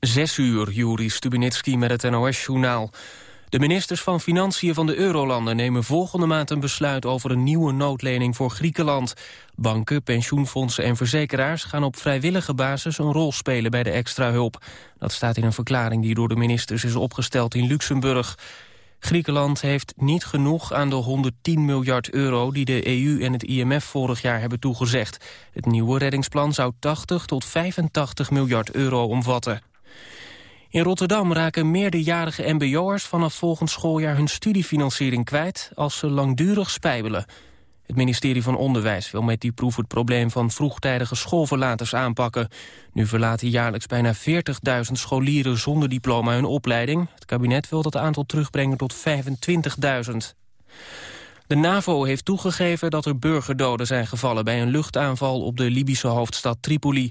Zes uur, Juri Stubinitski met het NOS-journaal. De ministers van Financiën van de Eurolanden nemen volgende maand een besluit over een nieuwe noodlening voor Griekenland. Banken, pensioenfondsen en verzekeraars gaan op vrijwillige basis een rol spelen bij de extra hulp. Dat staat in een verklaring die door de ministers is opgesteld in Luxemburg. Griekenland heeft niet genoeg aan de 110 miljard euro die de EU en het IMF vorig jaar hebben toegezegd. Het nieuwe reddingsplan zou 80 tot 85 miljard euro omvatten. In Rotterdam raken meerderjarige mbo'ers vanaf volgend schooljaar hun studiefinanciering kwijt als ze langdurig spijbelen. Het ministerie van Onderwijs wil met die proef het probleem van vroegtijdige schoolverlaters aanpakken. Nu verlaten jaarlijks bijna 40.000 scholieren zonder diploma hun opleiding. Het kabinet wil dat aantal terugbrengen tot 25.000. De NAVO heeft toegegeven dat er burgerdoden zijn gevallen bij een luchtaanval op de Libische hoofdstad Tripoli.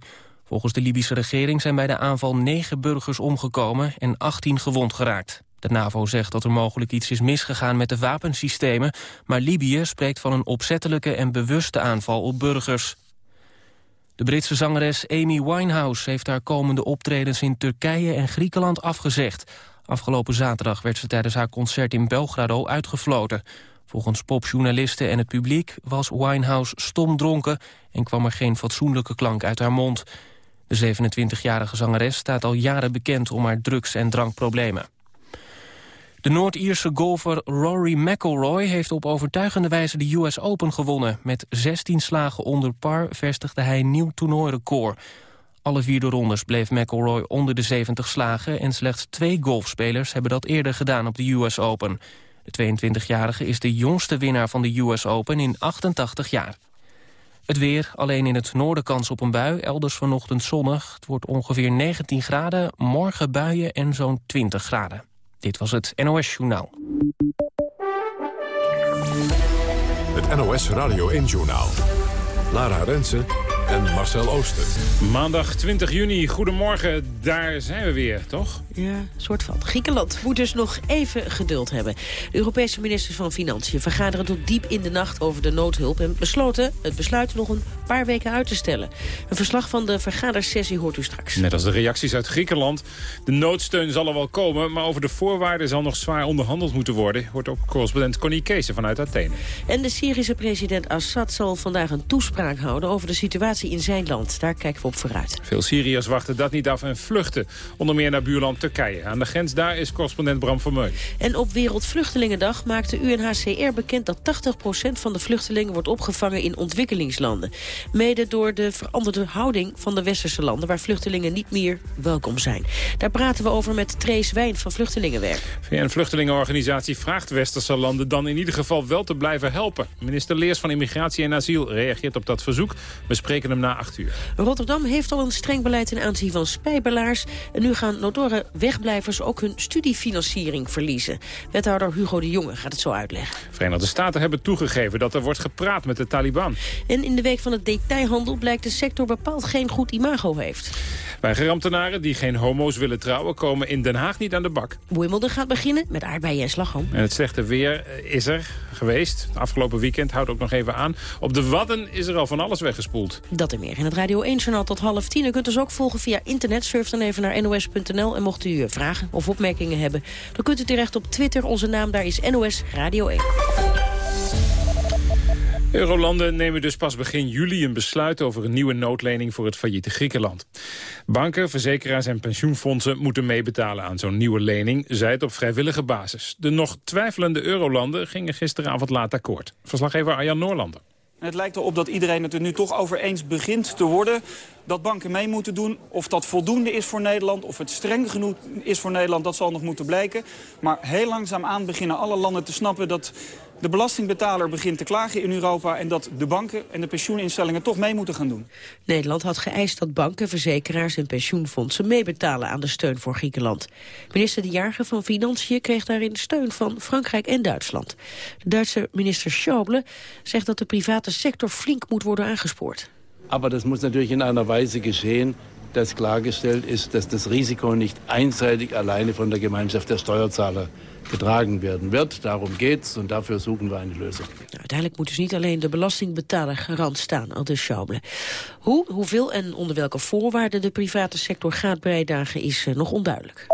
Volgens de Libische regering zijn bij de aanval negen burgers omgekomen en 18 gewond geraakt. De NAVO zegt dat er mogelijk iets is misgegaan met de wapensystemen... maar Libië spreekt van een opzettelijke en bewuste aanval op burgers. De Britse zangeres Amy Winehouse heeft haar komende optredens in Turkije en Griekenland afgezegd. Afgelopen zaterdag werd ze tijdens haar concert in Belgrado uitgefloten. Volgens popjournalisten en het publiek was Winehouse stomdronken... en kwam er geen fatsoenlijke klank uit haar mond. De 27-jarige zangeres staat al jaren bekend om haar drugs- en drankproblemen. De Noord-Ierse golfer Rory McIlroy heeft op overtuigende wijze de US Open gewonnen. Met 16 slagen onder par vestigde hij een nieuw toernooirecord. Alle vier de rondes bleef McIlroy onder de 70 slagen... en slechts twee golfspelers hebben dat eerder gedaan op de US Open. De 22-jarige is de jongste winnaar van de US Open in 88 jaar. Het weer, alleen in het noorden kans op een bui, elders vanochtend zonnig. Het wordt ongeveer 19 graden, morgen buien en zo'n 20 graden. Dit was het NOS Journaal. Het NOS Radio 1 Journaal. Lara Rensen en Marcel Ooster. Maandag 20 juni, goedemorgen, daar zijn we weer, toch? Ja, soort van. Griekenland moet dus nog even geduld hebben. De Europese ministers van Financiën vergaderen tot diep in de nacht over de noodhulp... en besloten het besluit nog een paar weken uit te stellen. Een verslag van de vergadersessie hoort u straks. Net als de reacties uit Griekenland. De noodsteun zal er wel komen, maar over de voorwaarden zal nog zwaar onderhandeld moeten worden... hoort ook correspondent Connie Kees vanuit Athene. En de Syrische president Assad zal vandaag een toespraak houden over de situatie in zijn land. Daar kijken we op vooruit. Veel Syriërs wachten dat niet af en vluchten. Onder meer naar buurland Turkije. Aan de grens daar is correspondent Bram Vermeulen. En op Wereldvluchtelingendag maakt de UNHCR bekend dat 80% van de vluchtelingen wordt opgevangen in ontwikkelingslanden. Mede door de veranderde houding van de westerse landen waar vluchtelingen niet meer welkom zijn. Daar praten we over met Trace Wijn van Vluchtelingenwerk. VN-vluchtelingenorganisatie vraagt westerse landen dan in ieder geval wel te blijven helpen. Minister Leers van Immigratie en Asiel reageert op dat verzoek. We spreken hem na 8 uur. Rotterdam heeft al een streng beleid ten aanzien van spijbelaars. En nu gaan notoire wegblijvers ook hun studiefinanciering verliezen. Wethouder Hugo de Jonge gaat het zo uitleggen. Verenigde Staten hebben toegegeven dat er wordt gepraat met de Taliban. En in de week van het detailhandel blijkt de sector bepaald geen goed imago heeft. Weigerambtenaren die geen homo's willen trouwen... komen in Den Haag niet aan de bak. Wimbledon gaat beginnen met aardbeien en slagroom. En het slechte weer eh, is er geweest. Het afgelopen weekend houdt ook nog even aan. Op de Wadden is er al van alles weggespoeld. Dat en meer in het Radio 1-journaal tot half tien. U kunt ons ook volgen via internet. Surf dan even naar nos.nl. En mocht u vragen of opmerkingen hebben... dan kunt u terecht op Twitter. Onze naam daar is NOS Radio 1. Eurolanden nemen dus pas begin juli een besluit over een nieuwe noodlening voor het failliete Griekenland. Banken, verzekeraars en pensioenfondsen moeten meebetalen aan zo'n nieuwe lening, zij het op vrijwillige basis. De nog twijfelende eurolanden gingen gisteravond laat akkoord. Verslaggever Arjan Noorlander. Het lijkt erop dat iedereen het er nu toch over eens begint te worden dat banken mee moeten doen. Of dat voldoende is voor Nederland, of het streng genoeg is voor Nederland, dat zal nog moeten blijken. Maar heel langzaamaan beginnen alle landen te snappen dat de belastingbetaler begint te klagen in Europa... en dat de banken en de pensioeninstellingen toch mee moeten gaan doen. Nederland had geëist dat banken, verzekeraars en pensioenfondsen... meebetalen aan de steun voor Griekenland. Minister De Jager van Financiën kreeg daarin steun van Frankrijk en Duitsland. De Duitse minister Schäuble zegt dat de private sector flink moet worden aangespoord. Maar dat moet natuurlijk in einer Weise geschehen, dass klargestellt ist, dass das Risiko nicht einseitig alleine von der Gemeinschaft der Steuerzahler gedragen werden wird. Darum geht's und dafür suchen wir eine Lösung. Nou, uiteindelijk moet dus niet alleen de belastingbetaler garant staan, al dus Schauble. Hoe, hoeveel en onder welke voorwaarden de private sector gaat bijdragen is uh, nog onduidelijk.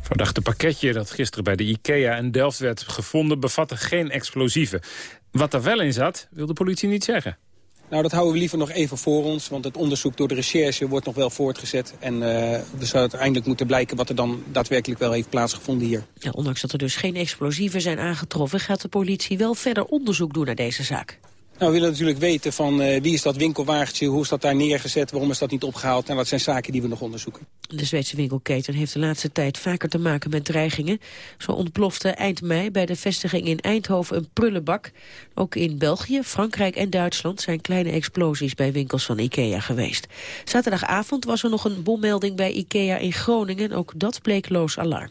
Verdachte pakketje dat gisteren bij de IKEA in Delft werd gevonden... bevatte geen explosieven. Wat er wel in zat, wil de politie niet zeggen. Nou, dat houden we liever nog even voor ons, want het onderzoek door de recherche wordt nog wel voortgezet. En uh, er zou uiteindelijk moeten blijken wat er dan daadwerkelijk wel heeft plaatsgevonden hier. Ja, ondanks dat er dus geen explosieven zijn aangetroffen, gaat de politie wel verder onderzoek doen naar deze zaak. Nou, we willen natuurlijk weten van uh, wie is dat winkelwagentje, hoe is dat daar neergezet, waarom is dat niet opgehaald. En nou, dat zijn zaken die we nog onderzoeken. De Zweedse winkelketen heeft de laatste tijd vaker te maken met dreigingen. Zo ontplofte eind mei bij de vestiging in Eindhoven een prullenbak. Ook in België, Frankrijk en Duitsland zijn kleine explosies bij winkels van Ikea geweest. Zaterdagavond was er nog een bommelding bij Ikea in Groningen. Ook dat bleek loos alarm.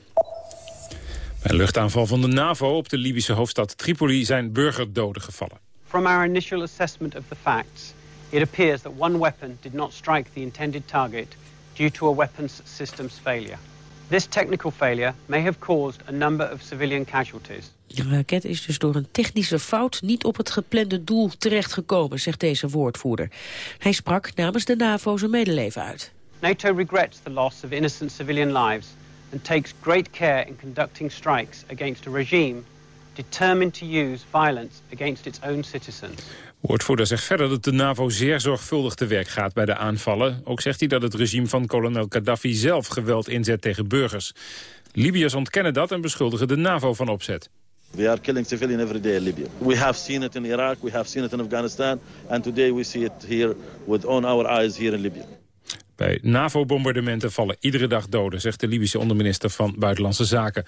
Bij een luchtaanval van de NAVO op de Libische hoofdstad Tripoli zijn burgerdoden gevallen. From our initial assessment of the facts, it appears that one weapon did not strike the intended target due to a weapons systems failure. This technical failure may have caused a number of civilian casualties. De raket is dus door een technische fout niet op het geplande doel terechtgekomen, zegt deze woordvoerder. Hij sprak namens de NAVO zijn medeleven uit. NATO regrets the loss of innocent civilian lives and takes great care in conducting strikes against a regime determined to use violence against its own citizens. Woordvoerder zegt verder dat de NAVO zeer zorgvuldig te werk gaat bij de aanvallen. Ook zegt hij dat het regime van kolonel Gaddafi zelf geweld inzet tegen burgers. Libiërs ontkennen dat en beschuldigen de NAVO van opzet. We are killing civilians every day in Libya. We have seen it in Iraq, we have seen it in Afghanistan, and today we see it here with on our eyes here in Libya. Bij NAVO-bombardementen vallen iedere dag doden, zegt de Libische onderminister van Buitenlandse Zaken.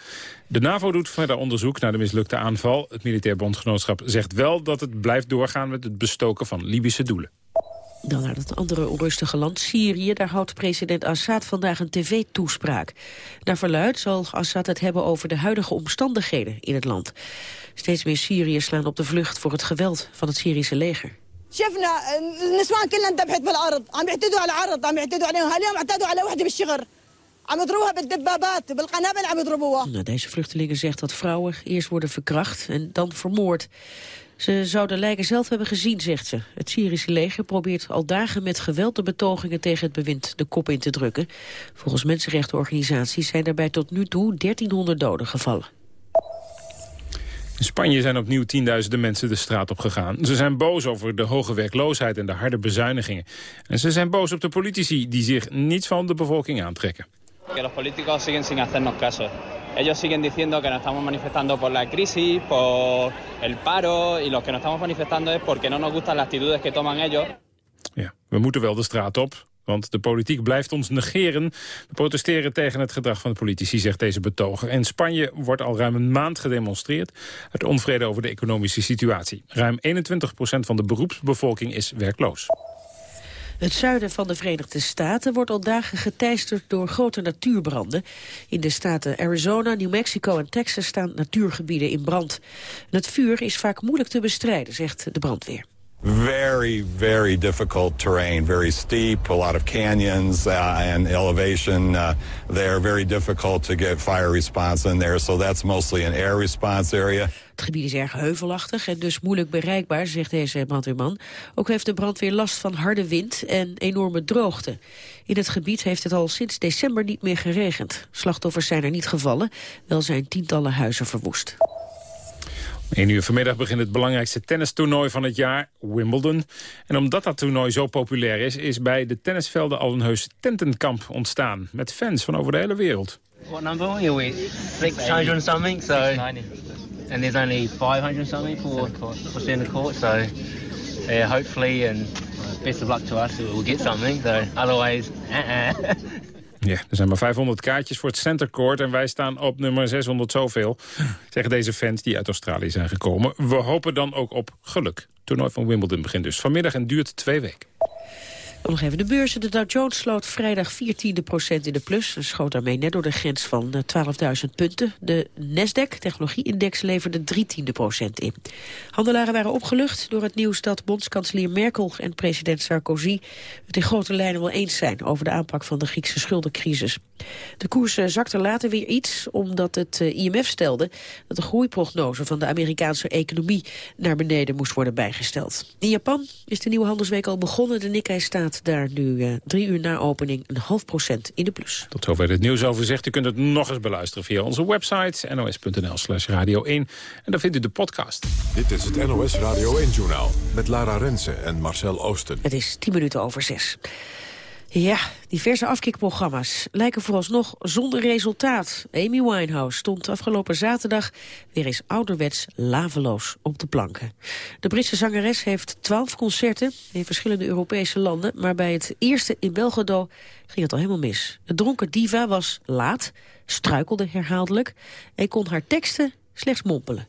De NAVO doet verder onderzoek naar de mislukte aanval. Het militair bondgenootschap zegt wel dat het blijft doorgaan met het bestoken van Libische doelen. Dan naar het andere onrustige land, Syrië. Daar houdt president Assad vandaag een tv-toespraak. Naar verluid zal Assad het hebben over de huidige omstandigheden in het land. Steeds meer Syriërs slaan op de vlucht voor het geweld van het Syrische leger. شفنا النسوان كلها انذبحت بالارض عم يعتدوا على العرض عم يعتدوا عليهم اليوم اعتدوا على وحده بالشغر عم يضربوها بالدبابات بالقنابل عم يضربوها nou, deze vluchtelingen zegt dat vrouwen eerst worden verkracht en dan vermoord. Ze zouden lijken zelf hebben gezien, zegt ze. Het Syrische leger probeert al dagen met geweld de betogingen tegen het bewind de kop in te drukken. Volgens mensenrechtenorganisaties zijn daarbij tot nu toe 1300 doden gevallen. In Spanje zijn opnieuw tienduizenden mensen de straat op gegaan. Ze zijn boos over de hoge werkloosheid en de harde bezuinigingen. En ze zijn boos op de politici die zich niets van de bevolking aantrekken. Que los políticos siguen sin hacernos caso. Ellos siguen diciendo que nos estamos manifestando por la crisis, por el paro, y lo que nos estamos manifestando es porque no nos gustan las actitudes que toman ellos. Ja, we moeten wel de straat op, want de politiek blijft ons negeren. We protesteren tegen het gedrag van de politici, zegt deze betoger. In Spanje wordt al ruim een maand gedemonstreerd... uit onvrede over de economische situatie. Ruim 21% van de beroepsbevolking is werkloos. Het zuiden van de Verenigde Staten wordt al dagen geteisterd door grote natuurbranden. In de staten Arizona, New Mexico en Texas staan natuurgebieden in brand. het vuur is vaak moeilijk te bestrijden, zegt de brandweer. Very, very difficult terrain, very steep, a lot of canyons uh, and elevation. Uh, they're very difficult to get fire response in there, so that's mostly an air response area. Het gebied is erg heuvelachtig en dus moeilijk bereikbaar, zegt deze brandweerman. Ook heeft de brandweer last van harde wind en enorme droogte. In het gebied heeft het al sinds december niet meer geregend. Slachtoffers zijn er niet gevallen, wel zijn tientallen huizen verwoest. 1 uur vanmiddag begint het belangrijkste tennistoernooi van het jaar, Wimbledon. En omdat dat toernooi zo populair is, is bij de tennisvelden al een heus tentenkamp ontstaan. Met fans van over de hele wereld. What number are we? 600 something, so... And there's only 500 something for, for the court, so... Yeah, hopefully, and best of luck to us, we'll get something. So, otherwise, -uh. Ja, er zijn maar 500 kaartjes voor het Center Court en wij staan op nummer 600 zoveel. Zeggen deze fans die uit Australië zijn gekomen. We hopen dan ook op geluk. Het toernooi van Wimbledon begint dus vanmiddag en duurt twee weken. Dan nog even de beurzen. De Dow Jones sloot vrijdag 14 procent in de plus. Schoot daarmee net door de grens van 12.000 eh, punten. De Nasdaq, technologieindex, leverde 3 tiende procent in. Handelaren waren opgelucht door het nieuws dat bondskanselier Merkel en president Sarkozy het in grote lijnen wel eens zijn over de aanpak van de Griekse schuldencrisis. De koers eh, zakte later weer iets omdat het eh, IMF stelde dat de groeiprognose van de Amerikaanse economie naar beneden moest worden bijgesteld. In Japan is de nieuwe handelsweek al begonnen. De Nikkei staat daar nu uh, drie uur na opening een half procent in de plus. Tot zover het nieuwsoverzicht. U kunt het nog eens beluisteren via onze website nos.nl slash radio 1. En daar vindt u de podcast. Dit is het NOS Radio 1-journaal met Lara Rensen en Marcel Oosten. Het is tien minuten over zes. Ja, diverse afkikprogramma's lijken vooralsnog zonder resultaat. Amy Winehouse stond afgelopen zaterdag weer eens ouderwets laveloos op de planken. De Britse zangeres heeft twaalf concerten in verschillende Europese landen... maar bij het eerste in Belgrado ging het al helemaal mis. De dronken diva was laat, struikelde herhaaldelijk... en kon haar teksten slechts mompelen.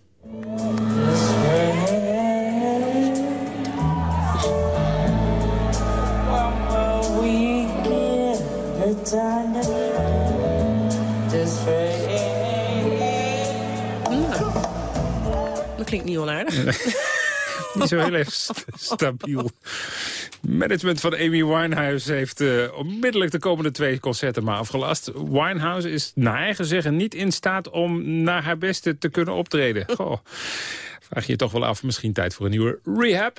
Dat klinkt niet onaardig. niet zo heel erg stabiel. Management van Amy Winehouse heeft uh, onmiddellijk de komende twee concerten maar afgelast. Winehouse is naar eigen zeggen niet in staat om naar haar beste te kunnen optreden. Goh. Vraag je je toch wel af, misschien tijd voor een nieuwe rehab.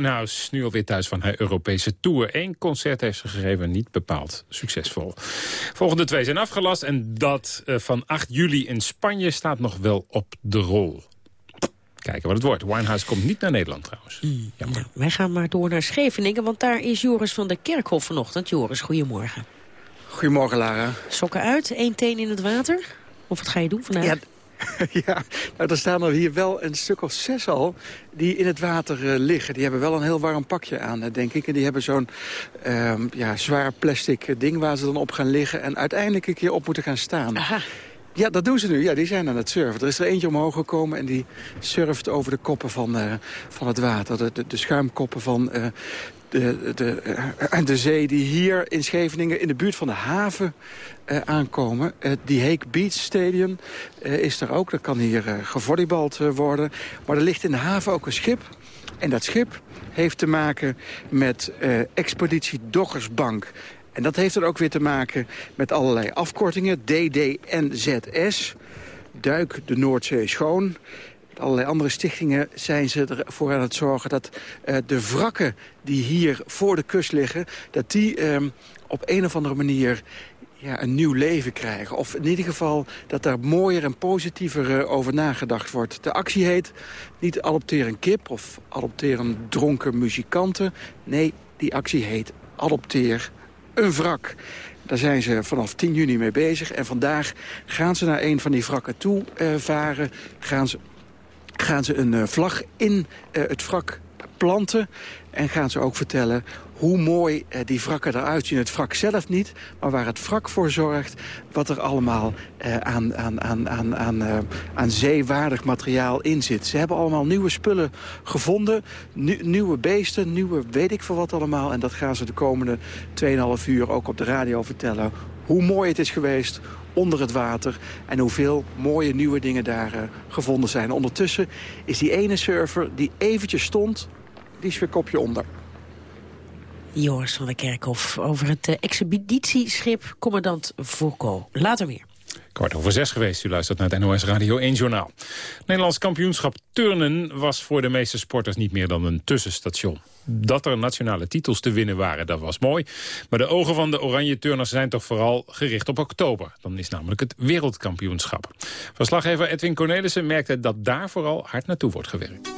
Winehouse, nu alweer thuis van haar Europese tour. Eén concert heeft ze gegeven, niet bepaald succesvol. Volgende twee zijn afgelast en dat eh, van 8 juli in Spanje staat nog wel op de rol. Kijken wat het wordt. Winehouse komt niet naar Nederland trouwens. Mm, nou, wij gaan maar door naar Scheveningen, want daar is Joris van der Kerkhof vanochtend. Joris, goedemorgen. Goedemorgen, Lara. Sokken uit, één teen in het water? Of wat ga je doen vandaag? Ja, ja, nou, er staan er hier wel een stuk of zes al die in het water eh, liggen. Die hebben wel een heel warm pakje aan, eh, denk ik. En die hebben zo'n ehm, ja, zwaar plastic eh, ding waar ze dan op gaan liggen... en uiteindelijk een keer op moeten gaan staan. Aha. Ja, dat doen ze nu. Ja, die zijn aan het surfen. Er is er eentje omhoog gekomen en die surft over de koppen van, van het water. De, de, de schuimkoppen van de, de, de zee die hier in Scheveningen in de buurt van de haven uh, aankomen. Uh, die Hake Beach Stadium is er ook. Dat kan hier gevolleybald worden. Maar er ligt in de haven ook een schip. En dat schip heeft te maken met Expeditie Doggersbank. En dat heeft er ook weer te maken met allerlei afkortingen. DDNZS. Duik de Noordzee schoon allerlei andere stichtingen zijn ze ervoor aan het zorgen... dat de wrakken die hier voor de kust liggen... dat die uh, op een of andere manier ja, een nieuw leven krijgen. Of in ieder geval dat daar mooier en positiever uh, over nagedacht wordt. De actie heet niet adopteer een kip of adopteer een dronken muzikanten. Nee, die actie heet adopteer een wrak. Daar zijn ze vanaf 10 juni mee bezig. En vandaag gaan ze naar een van die wrakken toe uh, varen. Gaan ze gaan ze een eh, vlag in eh, het wrak planten. En gaan ze ook vertellen hoe mooi eh, die wrakken eruit zien. Het wrak zelf niet, maar waar het wrak voor zorgt... wat er allemaal aan, aan, aan, aan, aan, aan zeewaardig materiaal in zit. Ze hebben allemaal nieuwe spullen gevonden. nieuwe beesten, nieuwe weet ik veel wat allemaal. En dat gaan ze de komende 2,5 uur ook op de radio vertellen. Hoe mooi het is geweest, onder het water. En hoeveel mooie nieuwe dingen daar uh, gevonden zijn. Ondertussen is die ene surfer die eventjes stond, die is weer kopje onder. Joris van der Kerkhof over het uh, expeditieschip Commandant Foucault. Later meer. Kwart over zes geweest. U luistert naar het NOS Radio 1 Journaal. Nederlands kampioenschap turnen was voor de meeste sporters niet meer dan een tussenstation. Dat er nationale titels te winnen waren, dat was mooi. Maar de ogen van de oranje turners zijn toch vooral gericht op oktober. Dan is namelijk het wereldkampioenschap. Verslaggever Edwin Cornelissen merkte dat daar vooral hard naartoe wordt gewerkt.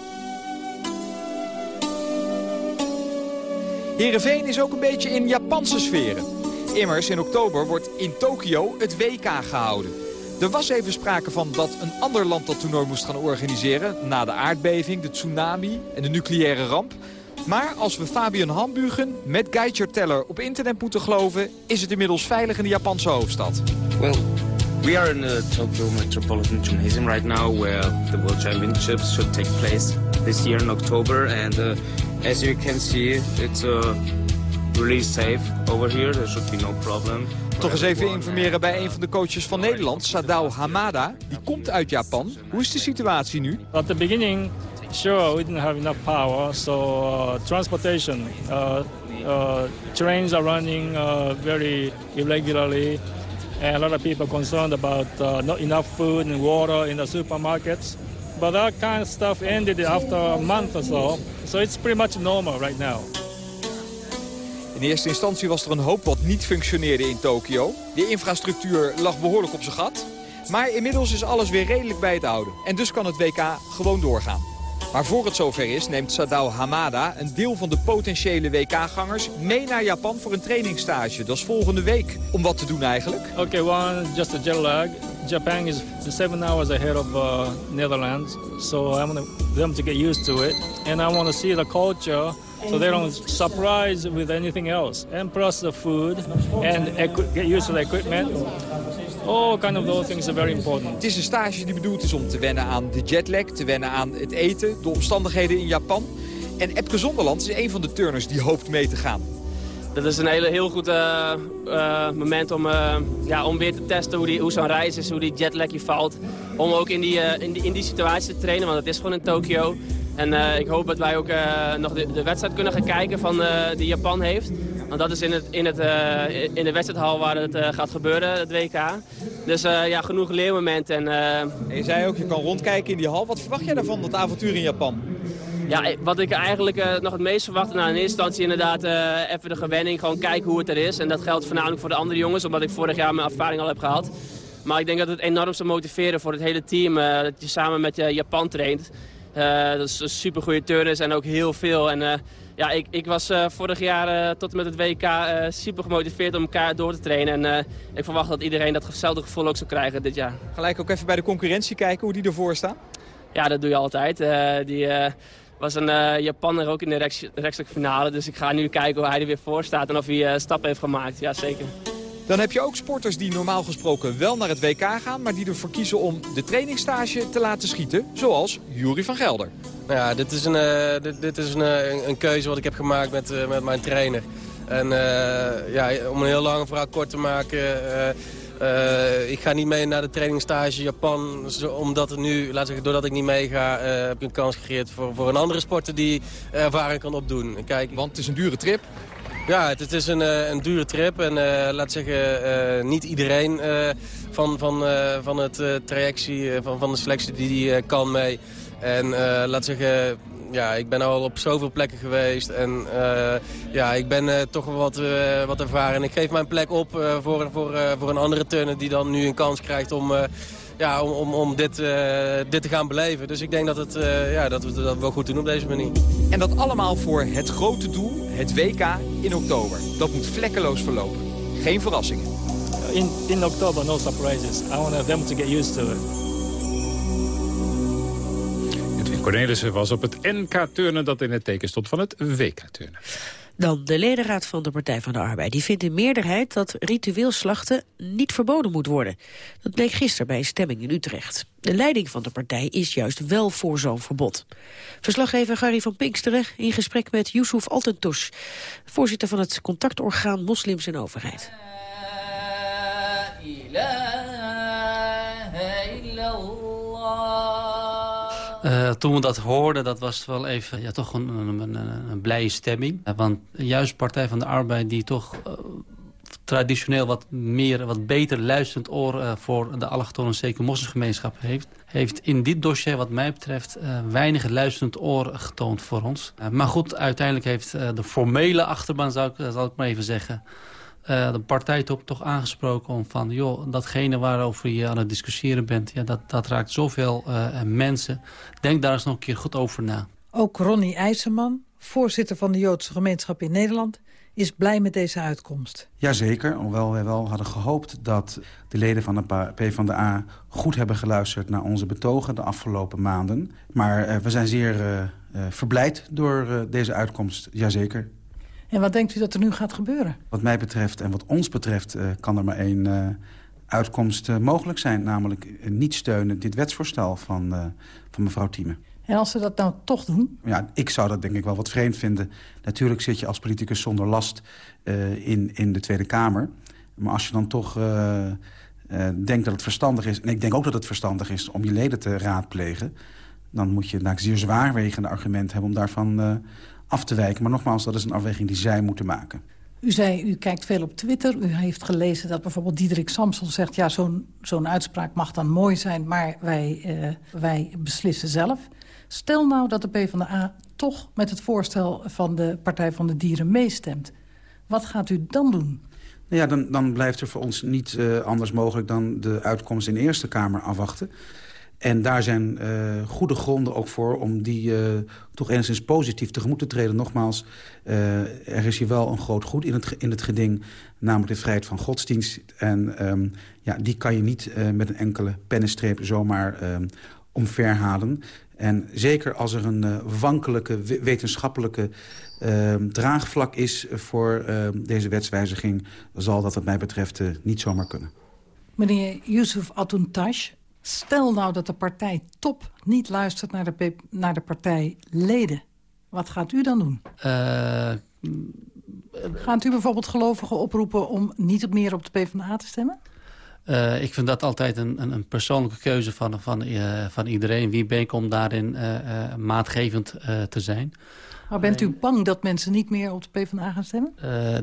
Heerenveen is ook een beetje in Japanse sferen. Immers, in oktober wordt in Tokio het WK gehouden. Er was even sprake van dat een ander land dat toernooi moest gaan organiseren... na de aardbeving, de tsunami en de nucleaire ramp. Maar als we Fabian Hambugen met Geiger Teller op internet moeten geloven... is het inmiddels veilig in de Japanse hoofdstad. We are in the Tokyo Metropolitan Gymnasium right now... where the World Championships should take place this year in October. And uh, as you can see, it's... Uh, really safe over here. There should be no problem. Toch eens even informeren bij een van de coaches van Nederland, Sadao Hamada. Die komt uit Japan. Hoe is de situatie nu? At the beginning, sure, we didn't have enough power. So uh, transportation, uh, uh, trains are running uh, very irregularly. And a lot of people concerned about uh, not enough food and water in the supermarkets. But that kind of stuff ended after a month or so. So it's pretty much normal right now. In eerste instantie was er een hoop wat niet functioneerde in Tokio. De infrastructuur lag behoorlijk op zijn gat. Maar inmiddels is alles weer redelijk bij het oude. En dus kan het WK gewoon doorgaan. Maar voor het zover is, neemt Sadao Hamada een deel van de potentiële WK-gangers mee naar Japan voor een trainingsstage. Dat is volgende week. Om wat te doen eigenlijk? Okay, one, just a jet lag. Japan is seven hours ahead of uh, Netherlands. So I want them to get used to it. And I want to see the culture so they don't surprise with anything else. And plus the food and get used to the equipment. All kind of those things are very important. Het is een stage die bedoeld is om te wennen aan de jetlag, te wennen aan het eten, de omstandigheden in Japan. En Epke Zonderland is een van de turners die hoopt mee te gaan. Dat is een hele, heel goed uh, uh, moment om, uh, ja, om weer te testen hoe, die, hoe zo'n reis is, hoe die jetlag je valt. Om ook in die, in, die, in die situatie te trainen, want het is gewoon in Tokio. En uh, ik hoop dat wij ook uh, nog de, de, wedstrijd kunnen gaan kijken van, uh, die Japan heeft. Want dat is in, het, in, het, in de wedstrijdhal waar het gaat gebeuren, het WK. Dus ja, genoeg leermomenten. En, en je zei ook, je kan rondkijken in die hal. Wat verwacht jij daarvan, dat avontuur in Japan? Ja, wat ik eigenlijk nog het meest verwachtte nou, in eerste instantie inderdaad even de gewenning. Gewoon kijken hoe het er is. En dat geldt voornamelijk voor de andere jongens, omdat ik vorig jaar mijn ervaring al heb gehad. Maar ik denk dat het enorm zou motiveren voor het hele team. dat je samen met Japan traint. dat is een super goede turners en ook heel veel. En ja, ik, ik was uh, vorig jaar uh, tot en met het WK uh, super gemotiveerd om elkaar door te trainen. En ik verwacht dat iedereen datzelfde gevoel ook zou krijgen dit jaar. Gelijk ook even bij de concurrentie kijken hoe die ervoor staan? Ja, dat doe je altijd. die was een Japaner ook in de rechtstreeks finale. Dus ik ga nu kijken hoe hij er weer voor staat en of hij stappen heeft gemaakt. Ja, zeker. Dan heb je ook sporters die normaal gesproken wel naar het WK gaan... maar die ervoor kiezen om de trainingstage te laten schieten. Zoals Jury van Gelder. Nou ja, dit is een, uh, dit, dit, is een, uh, een, keuze wat ik heb gemaakt met, uh, met mijn trainer. En ja, om een heel lange verhaal kort te maken... ik ga niet mee naar de trainingstage Japan, omdat het nu, laat zeggen, doordat ik niet meega, heb ik een kans gecreëerd voor, voor een andere sporter die ervaring kan opdoen. Kijk, Want het is een dure trip. Ja, het, is een, een dure trip en laat zeggen, niet iedereen van, van, van het trajectie, van, van de selectie die, die kan mee. En laat zeggen, ja, ik ben al op zoveel plekken geweest. En ja, ik ben toch wel wat, wat ervaren. En ik geef mijn plek op voor, voor, voor een andere turner die dan nu een kans krijgt om, ja, om, om, om dit, dit te gaan beleven. Dus ik denk dat, het, ja, dat we dat wel goed doen op deze manier. En dat allemaal voor het grote doel, het WK in oktober. Dat moet vlekkeloos verlopen. Geen verrassingen. In, in oktober, no surprises. I want them to get used to it. Cornelissen was op het NK-turnen dat in het teken stond van het WK-turnen. Dan de ledenraad van de Partij van de Arbeid. Die vindt in meerderheid dat ritueel slachten niet verboden moet worden. Dat bleek gisteren bij een stemming in Utrecht. De leiding van de partij is juist wel voor zo'n verbod. Verslaggever Gary van Pinksteren in gesprek met Yusuf Altentush... voorzitter van het contactorgaan Moslims en Overheid. Toen we dat hoorden, dat was wel even ja, toch een, een, een, blije stemming. Want juist Partij van de Arbeid die toch uh, traditioneel wat meer, wat beter luisterend oor uh, voor de allochtone zeker moslimgemeenschap heeft, heeft in dit dossier wat mij betreft weinig luisterend oor getoond voor ons. maar goed, uiteindelijk heeft de formele achterban, zou ik, zal ik maar even zeggen, uh, de partijtop toch aangesproken om van... joh, datgene waarover je aan het discussiëren bent... Ja, dat, dat raakt zoveel uh, mensen. Denk daar eens nog een keer goed over na. Ook Ronnie IJzerman, voorzitter van de Joodse gemeenschap in Nederland... is blij met deze uitkomst. Jazeker, hoewel wij wel hadden gehoopt dat de leden van de PvdA... goed hebben geluisterd naar onze betogen de afgelopen maanden. Maar uh, we zijn zeer verblijd door deze uitkomst, jazeker. En wat denkt u dat er nu gaat gebeuren? Wat mij betreft en wat ons betreft uh, kan er maar één uh, uitkomst uh, mogelijk zijn. Namelijk niet steunen dit wetsvoorstel van, van mevrouw Thieme. En als ze dat nou toch doen? Ja, ik zou dat denk ik wel wat vreemd vinden. Natuurlijk zit je als politicus zonder last in, in de Tweede Kamer. Maar als je dan toch denkt dat het verstandig is... en ik denk ook dat het verstandig is om je leden te raadplegen... dan moet je een zeer zwaarwegende argument hebben om daarvan af te wijken. Maar nogmaals, dat is een afweging die zij moeten maken. U zei, u kijkt veel op Twitter. U heeft gelezen dat bijvoorbeeld Diederik Samson zegt... ja, zo'n zo'n uitspraak mag dan mooi zijn, maar wij, uh, wij beslissen zelf. Stel nou dat de PvdA toch met het voorstel van de Partij van de Dieren meestemt. Wat gaat u dan doen? Nou ja, dan, dan blijft er voor ons niet uh, anders mogelijk dan de uitkomst in de Eerste Kamer afwachten. En daar zijn uh, goede gronden ook voor om die uh, toch enigszins positief tegemoet te treden. Nogmaals, uh, er is hier wel een groot goed in het, in het geding, namelijk de vrijheid van godsdienst. En um, ja, die kan je niet met een enkele pennenstreep zomaar um, omverhalen. En zeker als er een wankelijke wetenschappelijke ehm, draagvlak is voor deze wetswijziging... zal dat wat mij betreft niet zomaar kunnen. Meneer Yusuf Atuntash, Stel nou dat de partij top niet luistert naar de, naar de partijleden. Wat gaat u dan doen? Uh, Gaat u bijvoorbeeld gelovigen oproepen om niet meer op de PvdA te stemmen? Uh, ik vind dat altijd een, een, een persoonlijke keuze van, van, uh, van iedereen. Wie ben ik om daarin uh, maatgevend te zijn? Maar bent u bang dat mensen niet meer op de PvdA gaan stemmen?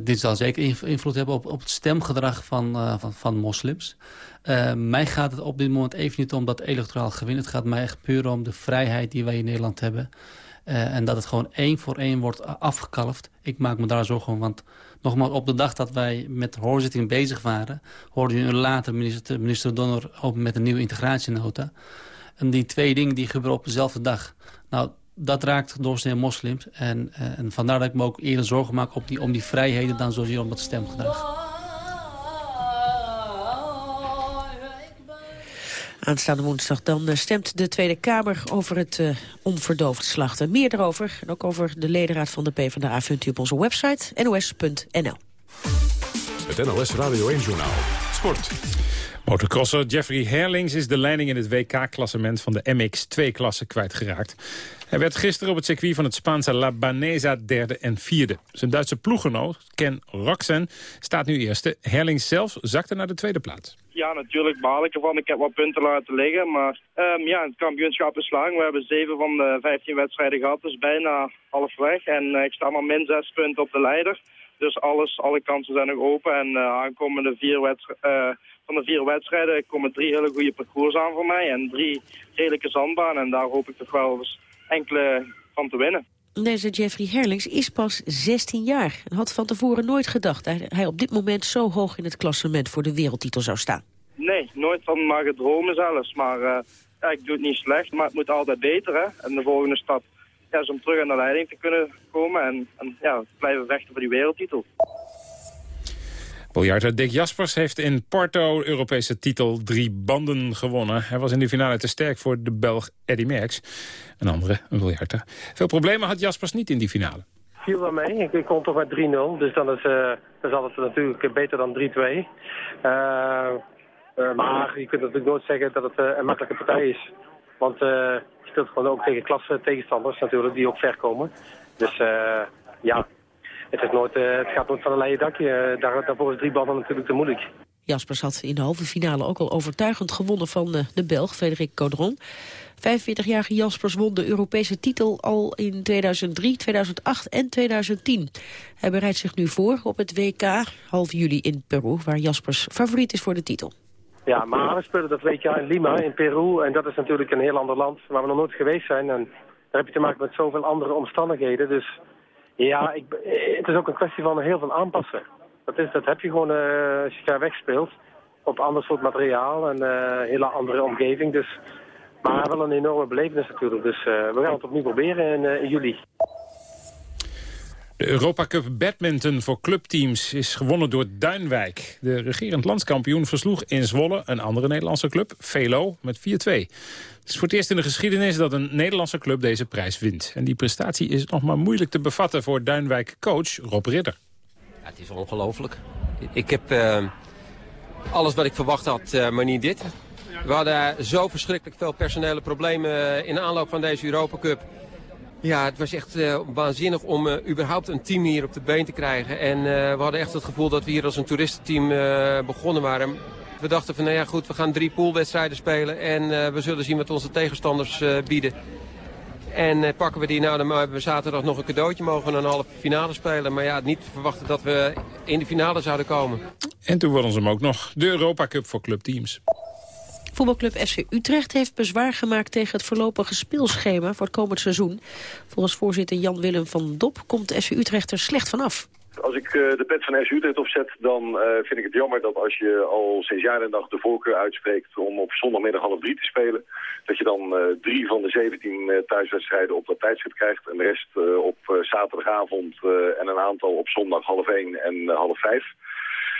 dit zal zeker invloed hebben op, op het stemgedrag van, van, van moslims. Mij gaat het op dit moment even niet om dat electoraal gewin. Het gaat mij echt puur om de vrijheid die wij in Nederland hebben. en dat het gewoon één voor één wordt afgekalfd. Ik maak me daar zorgen om, want nogmaals, op de dag dat wij met de hoorzitting bezig waren... hoorde je later minister, minister Donner op met een nieuwe integratienota. En die twee dingen die gebeuren op dezelfde dag. Nou, dat raakt doorsnee moslims. En, uh, en vandaar dat ik me ook eerder zorgen maak op die, om die vrijheden... dan zozeer om het stemgedrag. Aanstaande woensdag dan eh, stemt de Tweede Kamer over het uh, onverdoofd slachten. Meer daarover en ook over de ledenraad van de PvdA vindt u op onze website nos.nl. Het NOS Radio 1-journaal. Sport. Motocrosser Jeffrey Herlings is de leiding in het WK-klassement van de MX2-klasse kwijtgeraakt. Hij werd gisteren op het circuit van het Spaanse La Banesa derde en vierde. Zijn Duitse ploeggenoot Ken Roxen staat nu eerste. Herlings zelf zakte naar de tweede plaats. Ja, natuurlijk baal ik ervan. Ik heb wat punten laten liggen. Maar um, ja, het kampioenschap is lang. We hebben zeven van de 15 wedstrijden gehad. Dus bijna halfweg. En uh, ik sta maar min zes punten op de leider. Dus alles, alle kansen zijn nog open. En uh, aankomende vier wedstrijden... Uh, van de vier wedstrijden komen drie hele goede parcours aan voor mij. En drie redelijke zandbanen. En daar hoop ik toch wel eens enkele van te winnen. Deze Jeffrey Herlings is pas 16 jaar en had van tevoren nooit gedacht dat hij op dit moment zo hoog in het klassement voor de wereldtitel zou staan. Nee, nooit van maar gedromen zelfs. Maar uh, ja, ik doe het niet slecht, maar het moet altijd beter. Hè? En de volgende stap ja, is om terug aan de leiding te kunnen komen en, en ja, blijven vechten voor die wereldtitel. Biljarter Dick Jaspers heeft in Porto Europese titel drie banden gewonnen. Hij was in de finale te sterk voor de Belg Eddy Merckx. Een andere, een. Veel problemen had Jaspers niet in die finale. Viel wel mee. Ik, ik kon toch met 3-0. Dus dan is, uh, dan is natuurlijk beter dan 3-2. Uh, uh, maar je kunt natuurlijk nooit zeggen dat het een makkelijke partij is. Want je speelt gewoon ook tegen klasse tegenstanders natuurlijk, die ook ver komen. Dus ja, het, is nooit, het gaat nooit van een leien dakje. Daar, daarvoor is drie banden natuurlijk te moeilijk. Jaspers had in de halve finale ook al overtuigend gewonnen van de Belg, Frederik Caudron. 45-jarige Jaspers won de Europese titel al in 2003, 2008 en 2010. Hij bereidt zich nu voor op het WK half juli in Peru, waar Jaspers favoriet is voor de titel. Ja, maar we spelen dat WK in Lima, in Peru. En dat is natuurlijk een heel ander land waar we nog nooit geweest zijn. En daar heb je te maken met zoveel andere omstandigheden. Dus ja, ik, het is ook een kwestie van heel veel aanpassen. Dat, is, dat heb je gewoon uh, als je daar wegspeelt. Op ander soort materiaal en uh, hele andere omgeving. Dus, maar wel een enorme belevenis natuurlijk. Dus we gaan het opnieuw proberen in, in juli. De Europa Cup Badminton voor clubteams is gewonnen door Duinwijk. De regerend landskampioen versloeg in Zwolle een andere Nederlandse club, Velo, met 4-2. Het is voor het eerst in de geschiedenis dat een Nederlandse club deze prijs wint. En die prestatie is nog maar moeilijk te bevatten voor Duinwijk-coach Rob Ridder. Ja, het is ongelooflijk. Ik heb uh, alles wat ik verwacht had, uh, maar niet dit. We hadden zo verschrikkelijk veel personele problemen in de aanloop van deze Europa Cup. Ja, het was echt uh, waanzinnig om uh, überhaupt een team hier op de been te krijgen. En uh, we hadden echt het gevoel dat we hier als een toeristenteam begonnen waren. We dachten van, nou ja goed, we gaan drie poolwedstrijden spelen. En we zullen zien wat onze tegenstanders bieden. En pakken we die nou, dan hebben we zaterdag nog een cadeautje mogen een halve finale spelen. Maar ja, niet verwachten dat we in de finale zouden komen. En toen wonnen ze hem ook nog, de Europa Cup voor clubteams. Voetbalclub FC Utrecht heeft bezwaar gemaakt tegen het voorlopige speelschema voor het komend seizoen. Volgens voorzitter Jan-Willem van Dop komt FC Utrecht er slecht vanaf. Als ik uh, de pet van FC Utrecht opzet, dan uh, vind ik het jammer dat als je al sinds jaar en dag de voorkeur uitspreekt om op zondagmiddag half drie te spelen, dat je dan uh, drie van de 17 thuiswedstrijden op dat tijdstip krijgt en de rest op zaterdagavond en een aantal op zondag half één en half vijf.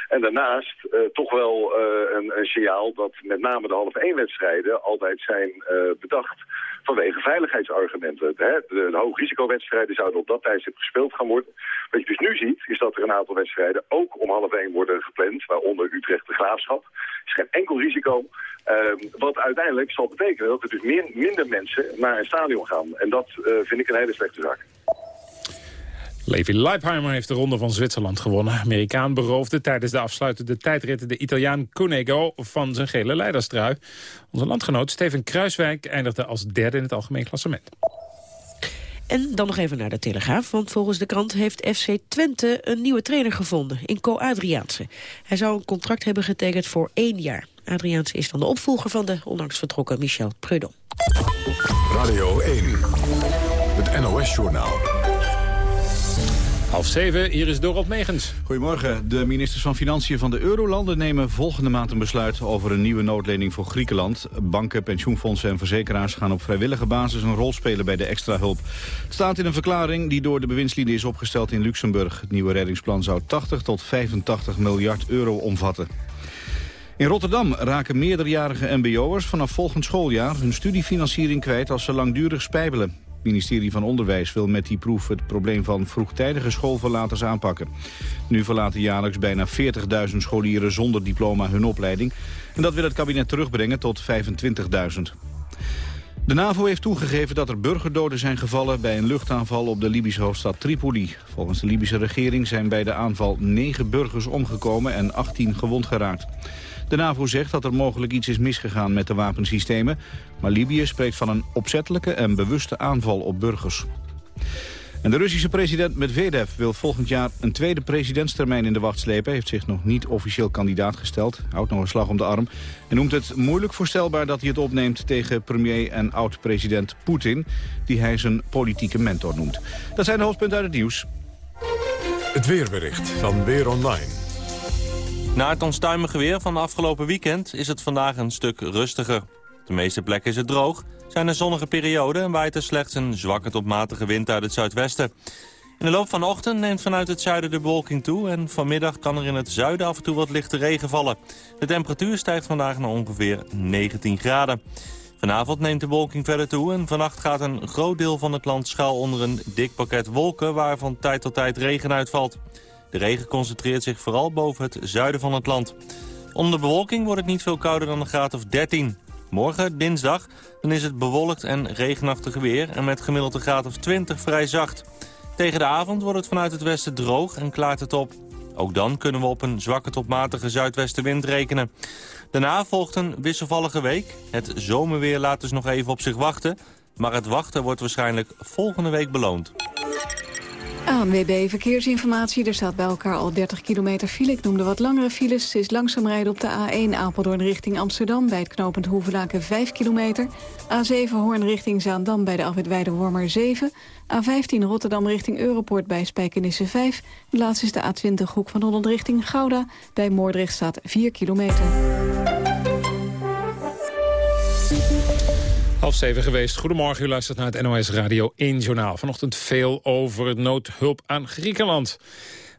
En daarnaast uh, toch wel uh, een, een, signaal dat met name de half één wedstrijden altijd zijn uh, bedacht vanwege veiligheidsargumenten. De, de, de hoogrisicowedstrijden zouden op dat tijdstip gespeeld gaan worden. Wat je dus nu ziet, is dat er een aantal wedstrijden ook om half één worden gepland, waaronder Utrecht de Graafschap. Er is geen enkel risico, wat uiteindelijk zal betekenen dat er dus minder mensen naar een stadion gaan. En dat vind ik een hele slechte zaak. Levi Leipheimer heeft de Ronde van Zwitserland gewonnen. Amerikaan beroofde tijdens de afsluitende tijdrit de Italiaan Cunego van zijn gele leiderstrui. Onze landgenoot Steven Kruiswijk eindigde als derde in het algemeen klassement. En dan nog even naar de Telegraaf, want volgens de krant heeft FC Twente een nieuwe trainer gevonden, Inco Adriaanse. Hij zou een contract hebben getekend voor één jaar. Adriaanse is dan de opvolger van de onlangs vertrokken Michel Prudhomme. Radio 1, het NOS-journaal. Half zeven, hier is Dorot Megens. Goedemorgen. De ministers van Financiën van de Eurolanden nemen volgende maand een besluit over een nieuwe noodlening voor Griekenland. Banken, pensioenfondsen en verzekeraars gaan op vrijwillige basis een rol spelen bij de extra hulp. Het staat in een verklaring die door de bewindslieden is opgesteld in Luxemburg. Het nieuwe reddingsplan zou 80 tot 85 miljard euro omvatten. In Rotterdam raken meerderjarige mbo'ers vanaf volgend schooljaar hun studiefinanciering kwijt als ze langdurig spijbelen. Het ministerie van Onderwijs wil met die proef het probleem van vroegtijdige schoolverlaters aanpakken. Nu verlaten jaarlijks bijna 40.000 scholieren zonder diploma hun opleiding. En dat wil het kabinet terugbrengen tot 25.000. De NAVO heeft toegegeven dat er burgerdoden zijn gevallen bij een luchtaanval op de Libische hoofdstad Tripoli. Volgens de Libische regering zijn bij de aanval 9 burgers omgekomen en 18 gewond geraakt. De NAVO zegt dat er mogelijk iets is misgegaan met de wapensystemen. Maar Libië spreekt van een opzettelijke en bewuste aanval op burgers. En de Russische president Medvedev wil volgend jaar een tweede presidentstermijn in de wacht slepen. Heeft zich nog niet officieel kandidaat gesteld. Houdt nog een slag om de arm. En noemt het moeilijk voorstelbaar dat hij het opneemt tegen premier en oud-president Poetin. Die hij zijn politieke mentor noemt. Dat zijn de hoofdpunten uit het nieuws. Het weerbericht van Weer Online. Na het onstuimige weer van afgelopen weekend is het vandaag een stuk rustiger. De meeste plekken is het droog, zijn er zonnige perioden... en waait er slechts een zwakke tot matige wind uit het zuidwesten. In de loop van de ochtend neemt vanuit het zuiden de bewolking toe... en vanmiddag kan er in het zuiden af en toe wat lichte regen vallen. De temperatuur stijgt vandaag naar ongeveer 19 graden. Vanavond neemt de bewolking verder toe en vannacht gaat een groot deel van het land schuil onder een dik pakket wolken... waar van tijd tot tijd regen uitvalt. De regen concentreert zich vooral boven het zuiden van het land. Onder de bewolking wordt het niet veel kouder dan een graad of 13. Morgen, dinsdag, dan is het bewolkt en regenachtig weer... en met gemiddeld een graad of 20 vrij zacht. Tegen de avond wordt het vanuit het westen droog en klaart het op. Ook dan kunnen we op een zwakke tot matige zuidwestenwind rekenen. Daarna volgt een wisselvallige week. Het zomerweer laat dus nog even op zich wachten... maar het wachten wordt waarschijnlijk volgende week beloond. ANWB Verkeersinformatie. Er staat bij elkaar al 30 kilometer file. Ik noemde wat langere files. Het is langzaam rijden op de A1 Apeldoorn richting Amsterdam... bij het knooppunt Hoevelaken 5 kilometer. A7 Hoorn richting Zaandam bij de afwit Wormer 7. A15 Rotterdam richting Europort bij Spijkenisse 5. De laatste is de A20 Hoek van Holland richting Gouda. Bij Moordrecht staat 4 kilometer. Half zeven geweest. Goedemorgen, u luistert naar het NOS Radio 1 Journaal. Vanochtend veel over noodhulp aan Griekenland.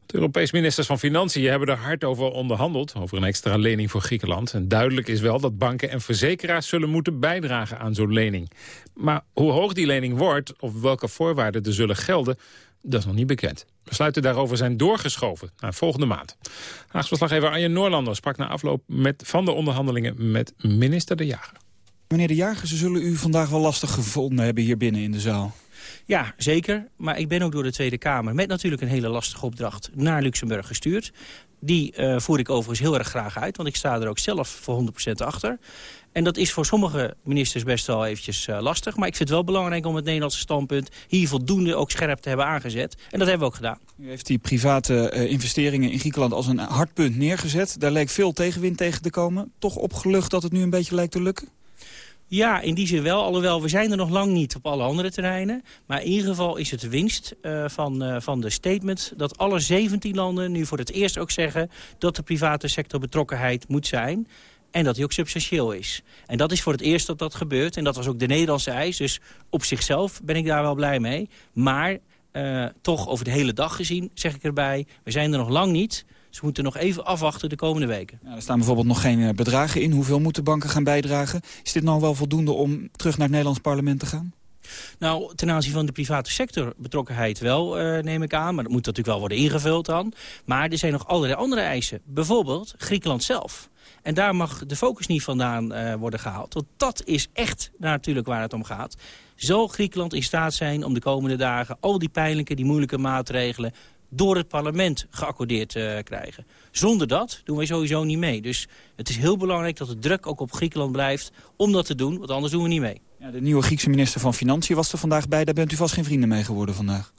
De Europese ministers van Financiën hebben er hard over onderhandeld... over een extra lening voor Griekenland. En duidelijk is wel dat banken en verzekeraars zullen moeten bijdragen aan zo'n lening. Maar hoe hoog die lening wordt of welke voorwaarden er zullen gelden... dat is nog niet bekend. Besluiten daarover zijn doorgeschoven naar volgende maand. Haagsverslaggever Arjen Noorlander sprak na afloop met, van de onderhandelingen met minister De Jager. Meneer De Jager, ze zullen u vandaag wel lastig gevonden hebben hier binnen in de zaal. Ja, zeker. Maar ik ben ook door de Tweede Kamer met natuurlijk een hele lastige opdracht naar Luxemburg gestuurd. Die uh, voer ik overigens heel erg graag uit, want ik sta er ook zelf voor 100% achter. En dat is voor sommige ministers best wel eventjes uh, lastig. Maar ik vind het wel belangrijk om het Nederlandse standpunt hier voldoende ook scherp te hebben aangezet. En dat hebben we ook gedaan. U heeft die private uh, investeringen in Griekenland als een hardpunt neergezet. Daar leek veel tegenwind tegen te komen. Toch opgelucht dat het nu een beetje lijkt te lukken? Ja, in die zin wel. Alhoewel, we zijn er nog lang niet op alle andere terreinen. Maar in ieder geval is het winst uh, van, uh, van de statement... dat alle 17 landen nu voor het eerst ook zeggen... dat de private sector betrokkenheid moet zijn... En dat die ook substantieel is. En dat is voor het eerst dat dat gebeurt. En dat was ook de Nederlandse eis. Dus op zichzelf ben ik daar wel blij mee. Maar uh, toch over de hele dag gezien, zeg ik erbij... we zijn er nog lang niet... Ze moeten nog even afwachten de komende weken. Ja, er staan bijvoorbeeld nog geen uh, bedragen in. Hoeveel moeten banken gaan bijdragen? Is dit nou wel voldoende om terug naar het Nederlands parlement te gaan? Nou, ten aanzien van de private sector betrokkenheid wel, uh, neem ik aan. Maar dat moet natuurlijk wel worden ingevuld dan. Maar er zijn nog allerlei andere eisen. Bijvoorbeeld Griekenland zelf. En daar mag de focus niet vandaan uh, worden gehaald. Want dat is echt natuurlijk waar het om gaat. Zal Griekenland in staat zijn om de komende dagen... al die pijnlijke, die moeilijke maatregelen door het parlement geaccordeerd uh, krijgen. Zonder dat doen wij sowieso niet mee. Dus het is heel belangrijk dat de druk ook op Griekenland blijft om dat te doen, want anders doen we niet mee. Ja, de nieuwe Griekse minister van Financiën was er vandaag bij. Daar bent u vast geen vrienden mee geworden vandaag.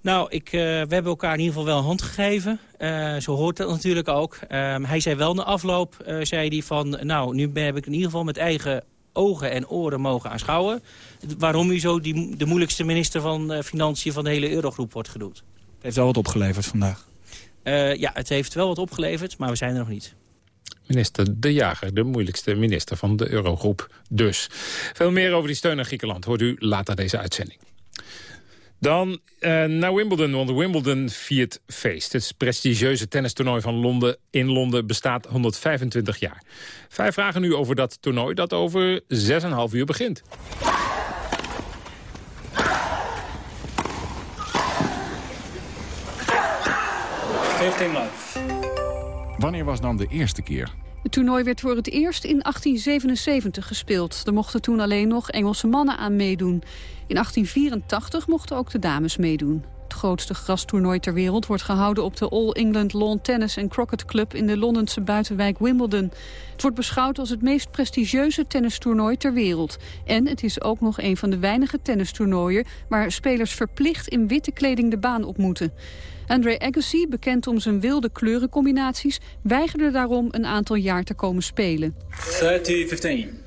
Nou, ik, uh, we hebben elkaar in ieder geval wel een hand gegeven. Uh, zo hoort dat natuurlijk ook. Uh, hij zei wel na afloop, zei hij van... nou, nu heb ik in ieder geval met eigen ogen en oren mogen aanschouwen... waarom u zo die, de moeilijkste minister van Financiën van de hele eurogroep wordt genoemd. Het heeft wel wat opgeleverd vandaag. Uh, ja, het heeft wel wat opgeleverd, maar we zijn er nog niet. Minister De Jager, de moeilijkste minister van de Eurogroep dus. Veel meer over die steun aan Griekenland hoort u later deze uitzending. Dan uh, naar Wimbledon, want Wimbledon viert feest. Het prestigieuze tennistoernooi van Londen in Londen bestaat 125 jaar. Vijf vragen nu over dat toernooi dat over 6,5 uur begint. 15 love. Wanneer was dan de eerste keer? Het toernooi werd voor het eerst in 1877 gespeeld. Er mochten toen alleen nog Engelse mannen aan meedoen. In 1884 mochten ook de dames meedoen. Grootste grastoernooi ter wereld wordt gehouden op de All England Lawn Tennis and Croquet Club in de Londense buitenwijk Wimbledon. Het wordt beschouwd als het meest prestigieuze tennistoernooi ter wereld. En het is ook nog een van de weinige tennistoernooien waar spelers verplicht in witte kleding de baan op moeten. Andre Agassi, bekend om zijn wilde kleurencombinaties... weigerde daarom een aantal jaar te komen spelen. 30-15.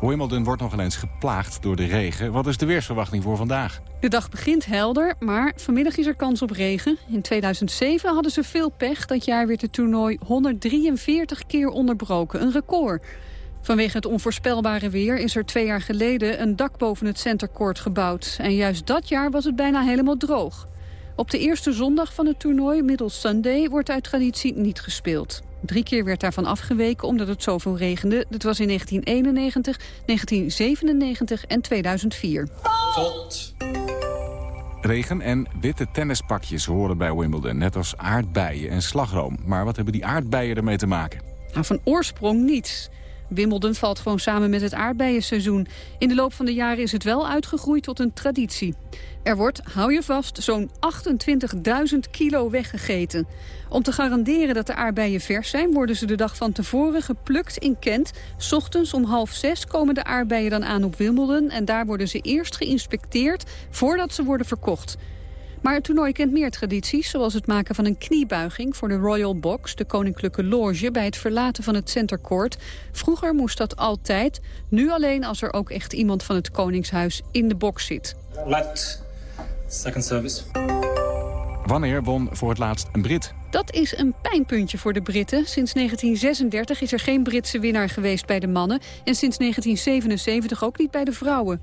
Wimbledon wordt nog eens geplaagd door de regen. Wat is de weersverwachting voor vandaag? De dag begint helder, maar vanmiddag is er kans op regen. In 2007 hadden ze veel pech. Dat jaar werd het toernooi 143 keer onderbroken, een record. Vanwege het onvoorspelbare weer is er twee jaar geleden een dak boven het centercourt gebouwd. En juist dat jaar was het bijna helemaal droog. Op de eerste zondag van het toernooi, Middle Sunday, wordt uit traditie niet gespeeld. Drie keer werd daarvan afgeweken omdat het zoveel regende. Dat was in 1991, 1997 en 2004. Tot. Regen en witte tennispakjes horen bij Wimbledon, net als aardbeien en slagroom. Maar wat hebben die aardbeien ermee te maken? Nou, van oorsprong niets. Wimbledon valt gewoon samen met het aardbeienseizoen. In de loop van de jaren is het wel uitgegroeid tot een traditie. Er wordt, hou je vast, zo'n 28.000 kilo weggegeten. Om te garanderen dat de aardbeien vers zijn... worden ze de dag van tevoren geplukt in Kent. Ochtends om half zes komen de aardbeien dan aan op Wimbledon... en daar worden ze eerst geïnspecteerd voordat ze worden verkocht. Maar het toernooi kent meer tradities, zoals het maken van een kniebuiging voor de Royal Box, de koninklijke loge, bij het verlaten van het Center Court. Vroeger moest dat altijd, nu alleen als er ook echt iemand van het Koningshuis in de box zit. Let second service. Wanneer won voor het laatst een Brit? Dat is een pijnpuntje voor de Britten. Sinds 1936 is er geen Britse winnaar geweest bij de mannen... en sinds 1977 ook niet bij de vrouwen.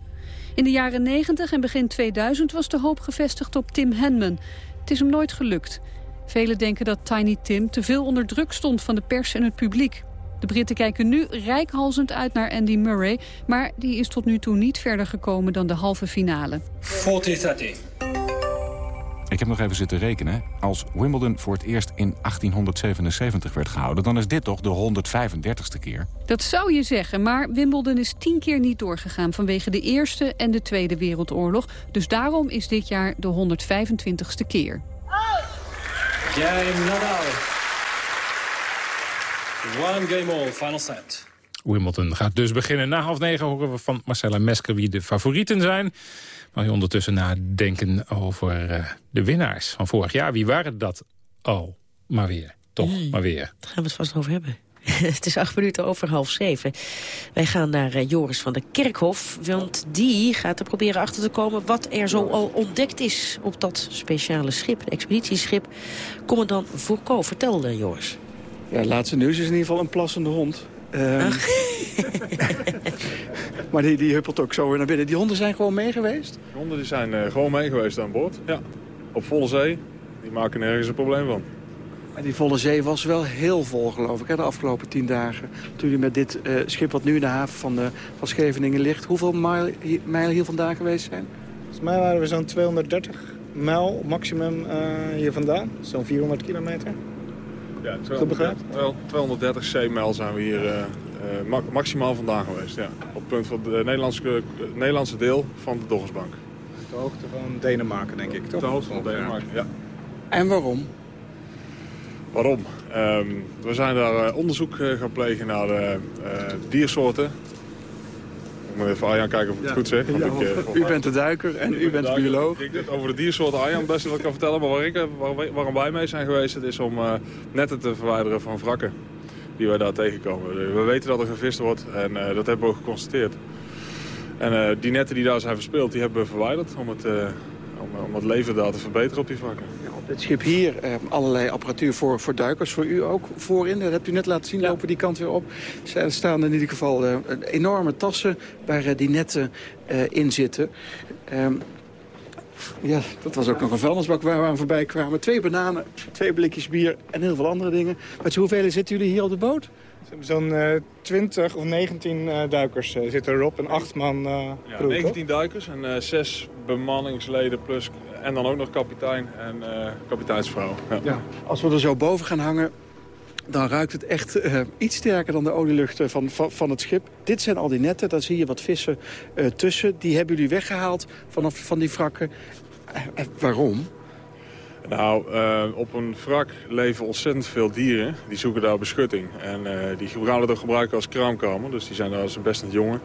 In de jaren 90 en begin 2000 was de hoop gevestigd op Tim Henman. Het is hem nooit gelukt. Velen denken dat Tiny Tim te veel onder druk stond van de pers en het publiek. De Britten kijken nu rijkhalzend uit naar Andy Murray... maar die is tot nu toe niet verder gekomen dan de halve finale. 40-30. Ik heb nog even zitten rekenen. Als Wimbledon voor het eerst in 1877 werd gehouden... dan is dit toch de 135ste keer? Dat zou je zeggen, maar Wimbledon is tien keer niet doorgegaan... vanwege de Eerste en de Tweede Wereldoorlog. Dus daarom is dit jaar de 125ste keer. Game Nadal. One game all, final set. Wimbledon gaat dus beginnen. Na half negen horen we van Marcella Mesker wie de favorieten zijn mag je ondertussen nadenken over uh, de winnaars van vorig jaar. Wie waren dat al? Maar weer, toch, maar weer. Daar gaan we het vast over hebben. het is acht minuten over half zeven. Wij gaan naar uh, Joris van der Kerkhof. Want die gaat er proberen achter te komen wat er zo al ontdekt is op dat speciale schip. De expeditieschip Commandant Fourcault. Vertel, uh, Joris. Ja, het laatste nieuws is in ieder geval een plassende hond. Um, maar die, die huppelt ook zo weer naar binnen. Die honden zijn gewoon mee geweest? De honden die zijn uh, gewoon mee geweest aan boord, ja. Op volle zee. Die maken nergens een probleem van. En die volle zee was wel heel vol, geloof ik, hè, de afgelopen tien dagen. Toen jullie met dit uh, schip wat nu in de haven van, de, van Scheveningen ligt... hoeveel mijl hier, mijl hier vandaan geweest zijn? Volgens mij waren we zo'n 230 mijl maximum uh, hier vandaan. Zo'n 400 kilometer. Ja, 230, wel 230 zeemijl zijn we hier uh, uh, maximaal vandaan geweest. Ja. Op het punt van het Nederlandse, Nederlandse deel van de Doggersbank. De hoogte van Denemarken, denk ik, toch? De hoogte van Denemarken, ja. En waarom? Waarom? Um, we zijn daar onderzoek gaan plegen naar de diersoorten moet even Arjan kijken of ik het goed zeg. Ik, uh, u bent de duiker en u bent de bioloog. Ik denk over de diersoorten Arjan best wat ik kan vertellen. Maar waar ik, waar, waarom wij mee zijn geweest, het is om netten te verwijderen van wrakken. die wij daar tegenkomen. We weten dat er gevist wordt en dat hebben we ook geconstateerd. En die netten die daar zijn verspeeld, die hebben we verwijderd om het, om, om het leven daar te verbeteren op die vakken. Ja, op dit schip hier allerlei apparatuur voor, voor duikers, voor u ook voorin. Dat hebt u net laten zien, lopen die kant weer op. Er staan in ieder geval enorme tassen waar die netten in zitten. Ehm, ja, dat was ook nog een vuilnisbak waar we aan voorbij kwamen. Twee bananen, twee blikjes bier en heel veel andere dingen. Met hoeveel zitten jullie hier op de boot? Zo'n uh, 20 of 19 uh, duikers uh, zitten erop en acht man uh, ja, 19 duikers en zes bemanningsleden plus en dan ook nog kapitein en kapiteinsvrouw. Ja. ja. Als we er zo boven gaan hangen, dan ruikt het echt uh, iets sterker dan de olielucht van, van, van, het schip. Dit zijn al die netten, daar zie je wat vissen uh, tussen. Die hebben jullie weggehaald vanaf van die wrakken. Uh, waarom? Nou, op een wrak leven ontzettend veel dieren. Die zoeken daar beschutting. En die gaan we gebruiken als kraamkamer. Dus die zijn daar als best een jongen.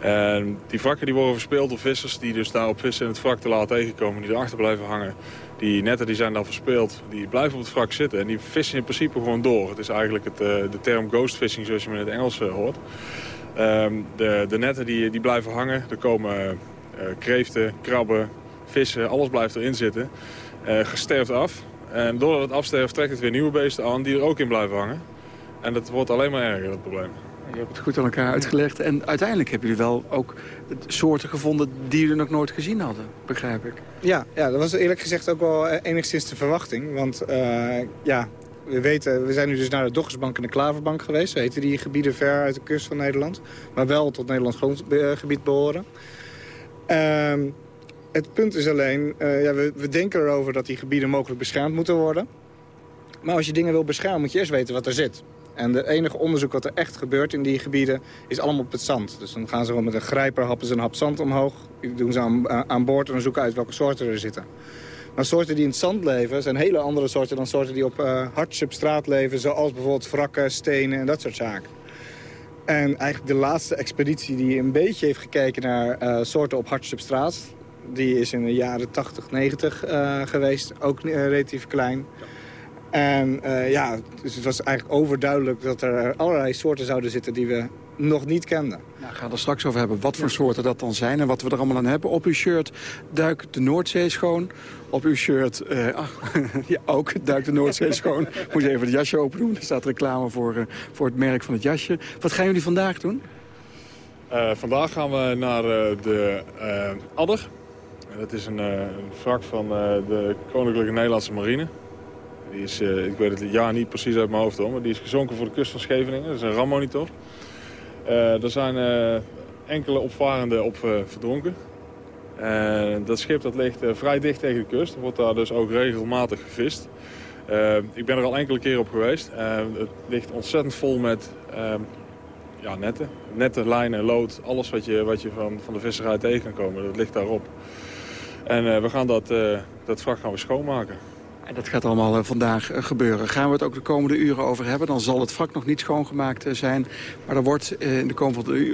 En die wrakken die worden verspeeld door vissers die dus daar op vissen in het wrak te laat tegenkomen. Die erachter blijven hangen. Die netten die zijn dan verspeeld, die blijven op het wrak zitten. En die vissen in principe gewoon door. Het is eigenlijk het, uh, de term ghost fishing zoals je hem in het Engels hoort. Um, de, de netten die, die blijven hangen. Er komen kreeften, krabben, vissen, alles blijft erin zitten. Gesterft af. En doordat het afsterft trekt het weer nieuwe beesten aan die er ook in blijven hangen. En dat wordt alleen maar erger, dat probleem. Je hebt het goed aan elkaar uitgelegd. En uiteindelijk hebben jullie wel ook soorten gevonden die jullie nog nooit gezien hadden, begrijp ik. Ja, ja dat was eerlijk gezegd ook wel enigszins de verwachting. Want uh, ja, we weten, we zijn nu dus naar de Doggersbank en de Klaverbank geweest. We weten die gebieden ver uit de kust van Nederland. Maar wel tot Nederlands grondgebied behoren. Uh, het punt is alleen, uh, ja, we, we denken erover dat die gebieden mogelijk beschermd moeten worden. Maar als je dingen wil beschermen, moet je eerst weten wat er zit. En de enige onderzoek wat er echt gebeurt in die gebieden is allemaal op het zand. Dus dan gaan ze gewoon met een grijper, happen ze een hap zand omhoog. Die doen ze aan, aan boord en dan zoeken uit welke soorten er zitten. Maar soorten die in het zand leven zijn hele andere soorten dan soorten die op uh, hard substraat leven. Zoals bijvoorbeeld wrakken, stenen en dat soort zaken. En eigenlijk de laatste expeditie die een beetje heeft gekeken naar soorten op hard substraat... die is in de jaren 80, 90 uh, geweest. Ook uh, relatief klein. En uh, ja, dus het was eigenlijk overduidelijk dat er allerlei soorten zouden zitten die we nog niet kenden. Nou, gaan we er straks over hebben wat voor soorten dat dan zijn en wat we er allemaal aan hebben. Op uw shirt duikt de Noordzee schoon. Op uw shirt uh, ach, ja, ook duikt de Noordzee schoon. Moet je even het jasje open doen. Er staat reclame voor, uh, voor het merk van het jasje. Wat gaan jullie vandaag doen? Uh, vandaag gaan we naar de Adder. Dat is een, een wrak van de Koninklijke Nederlandse Marine. Die is, uh, ik weet het jaar niet precies uit mijn hoofd hoor, maar die is gezonken voor de kust van Scheveningen. Dat is een rammonitor. Uh, er zijn uh, enkele opvarenden op verdronken. dat schip dat ligt vrij dicht tegen de kust. Er wordt daar dus ook regelmatig gevist. ik ben er al enkele keer op geweest. het ligt ontzettend vol met ja, netten. Netten, lijnen, lood, alles wat je, wat je van, van de visserij tegen kan komen, dat ligt daarop. En we gaan dat, dat wrak gaan we schoonmaken. En dat gaat allemaal uh, vandaag gebeuren. Gaan we het ook de komende uren over hebben. Dan zal het vak nog niet schoongemaakt zijn. Maar er wordt in de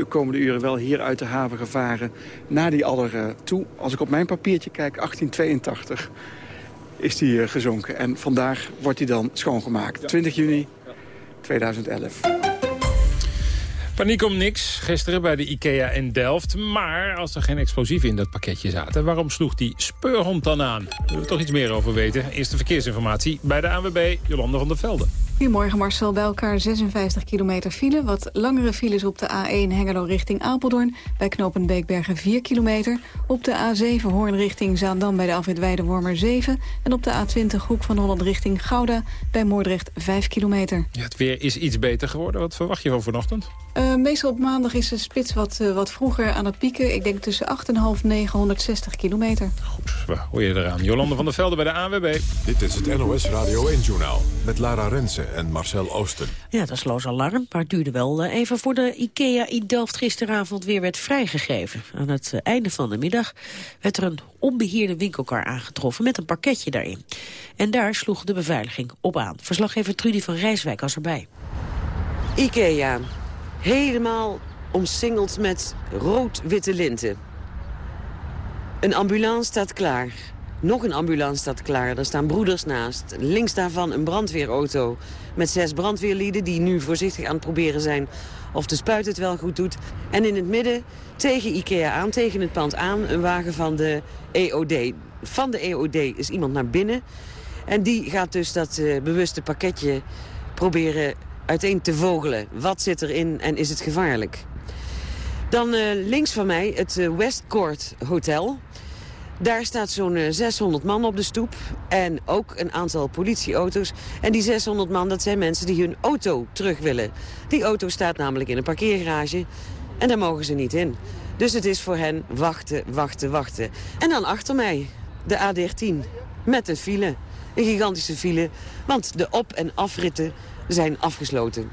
komende, uren wel hier uit de haven gevaren... naar die adder toe. Als ik op mijn papiertje kijk, 1882 is die gezonken. En vandaag wordt die dan schoongemaakt. 20 juni 2011. Paniek om niks gisteren bij de IKEA in Delft. Maar als er geen explosieven in dat pakketje zaten... waarom sloeg die speurhond dan aan? Daar willen we toch iets meer over weten. Eerste verkeersinformatie bij de ANWB, Jolanda van der Velde. Goedemorgen Marcel, bij elkaar 56 kilometer file. Wat langere files op de A1 Hengelo richting Apeldoorn. Bij knooppunt Beekbergen 4 kilometer. Op de A7 Hoorn richting Zaandam bij de afrit Weidewormer 7. En op de A20 Hoek van Holland richting Gouda bij Moordrecht 5 kilometer. Ja, het weer is iets beter geworden. Wat verwacht je van vanochtend? Uh, meestal op maandag is de spits wat, uh, wat vroeger aan het pieken. Ik denk tussen 8 en half 960 kilometer. Goed, waar hoor je eraan? Jolande van der Velde bij de ANWB. Dit is het NOS Radio 1-journaal met Lara Rensen en Marcel Oosten. Ja, dat is loos alarm, maar het duurde wel uh, even voor de IKEA in Delft gisteravond weer werd vrijgegeven. Aan het einde van de middag werd er een onbeheerde winkelkar aangetroffen met een pakketje daarin. En daar sloeg de beveiliging op aan. Verslaggever Trudy van Rijswijk was erbij. IKEA, helemaal omsingeld met rood-witte linten. Een ambulance staat klaar. Nog een ambulance staat klaar, daar staan broeders naast. Links daarvan een brandweerauto met zes brandweerlieden... die nu voorzichtig aan het proberen zijn of de spuit het wel goed doet. En in het midden, tegen IKEA aan, tegen het pand aan... een wagen van de EOD. Van de EOD is iemand naar binnen. En die gaat dus dat uh, bewuste pakketje proberen uiteen te vogelen. Wat zit erin en is het gevaarlijk? Dan uh, links van mij het uh, Westcourt Hotel. Daar staat zo'n 600 man op de stoep en ook een aantal politieauto's. En die 600 man, dat zijn mensen die hun auto terug willen. Die auto staat namelijk in een parkeergarage en daar mogen ze niet in. Dus het is voor hen wachten, wachten, wachten. En dan achter mij, de A13, met een file. Een gigantische file, want de op- en afritten zijn afgesloten.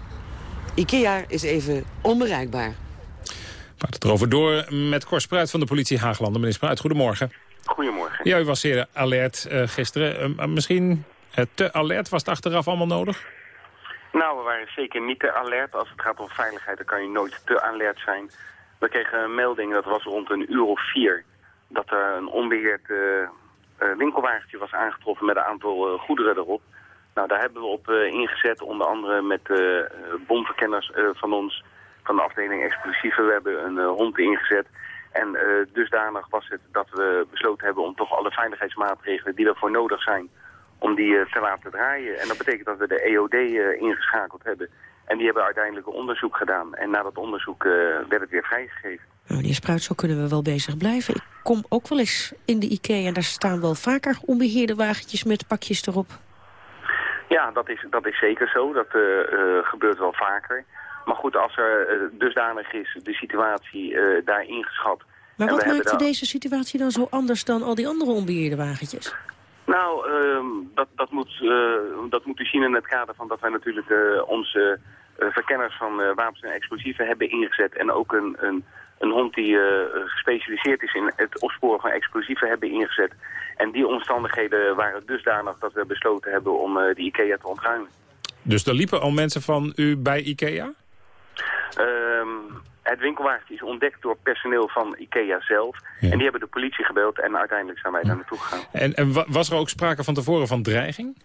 Ikea is even onbereikbaar. We praten erover door met Cor Spruit van de politie Haaglanden. Meneer Spruit, goedemorgen. Goedemorgen. Ja, u was zeer alert uh, gisteren. Uh, misschien uh, te alert? Was het achteraf allemaal nodig? Nou, we waren zeker niet te alert. Als het gaat om veiligheid, dan kan je nooit te alert zijn. We kregen een melding, dat was rond een uur of vier... dat er een onbeheerd winkelwagentje was aangetroffen met een aantal goederen erop. Nou, daar hebben we op ingezet, onder andere met bomverkenners van ons... van de afdeling explosieven. We hebben een hond ingezet... En uh, dusdanig was het dat we besloten hebben om toch alle veiligheidsmaatregelen die ervoor nodig zijn, om die uh, te laten draaien. En dat betekent dat we de EOD uh, ingeschakeld hebben. En die hebben uiteindelijk een onderzoek gedaan. En na dat onderzoek werd het weer vrijgegeven. Nou, meneer Spruit, zo kunnen we wel bezig blijven. Ik kom ook wel eens in de IKEA en daar staan wel vaker onbeheerde wagentjes met pakjes erop. Ja, dat is, dat is zeker zo. Dat gebeurt wel vaker. Maar goed, als er uh, dusdanig is de situatie uh, daar ingeschat... Maar wat maakt dan... deze situatie dan zo anders dan al die andere onbeheerde wagentjes? Nou, uh, dat, dat, moet, uh, dat moet u zien in het kader van dat wij natuurlijk onze verkenners van wapens en explosieven hebben ingezet. En ook een, een, een hond die gespecialiseerd is in het opsporen van explosieven hebben ingezet. En die omstandigheden waren dusdanig dat we besloten hebben om de IKEA te ontruimen. Dus er liepen al mensen van u bij IKEA? Um, het winkelwagentje is ontdekt door personeel van IKEA zelf. Ja. En die hebben de politie gebeld en uiteindelijk zijn wij daar naartoe gegaan. En, en was er ook sprake van tevoren van dreiging?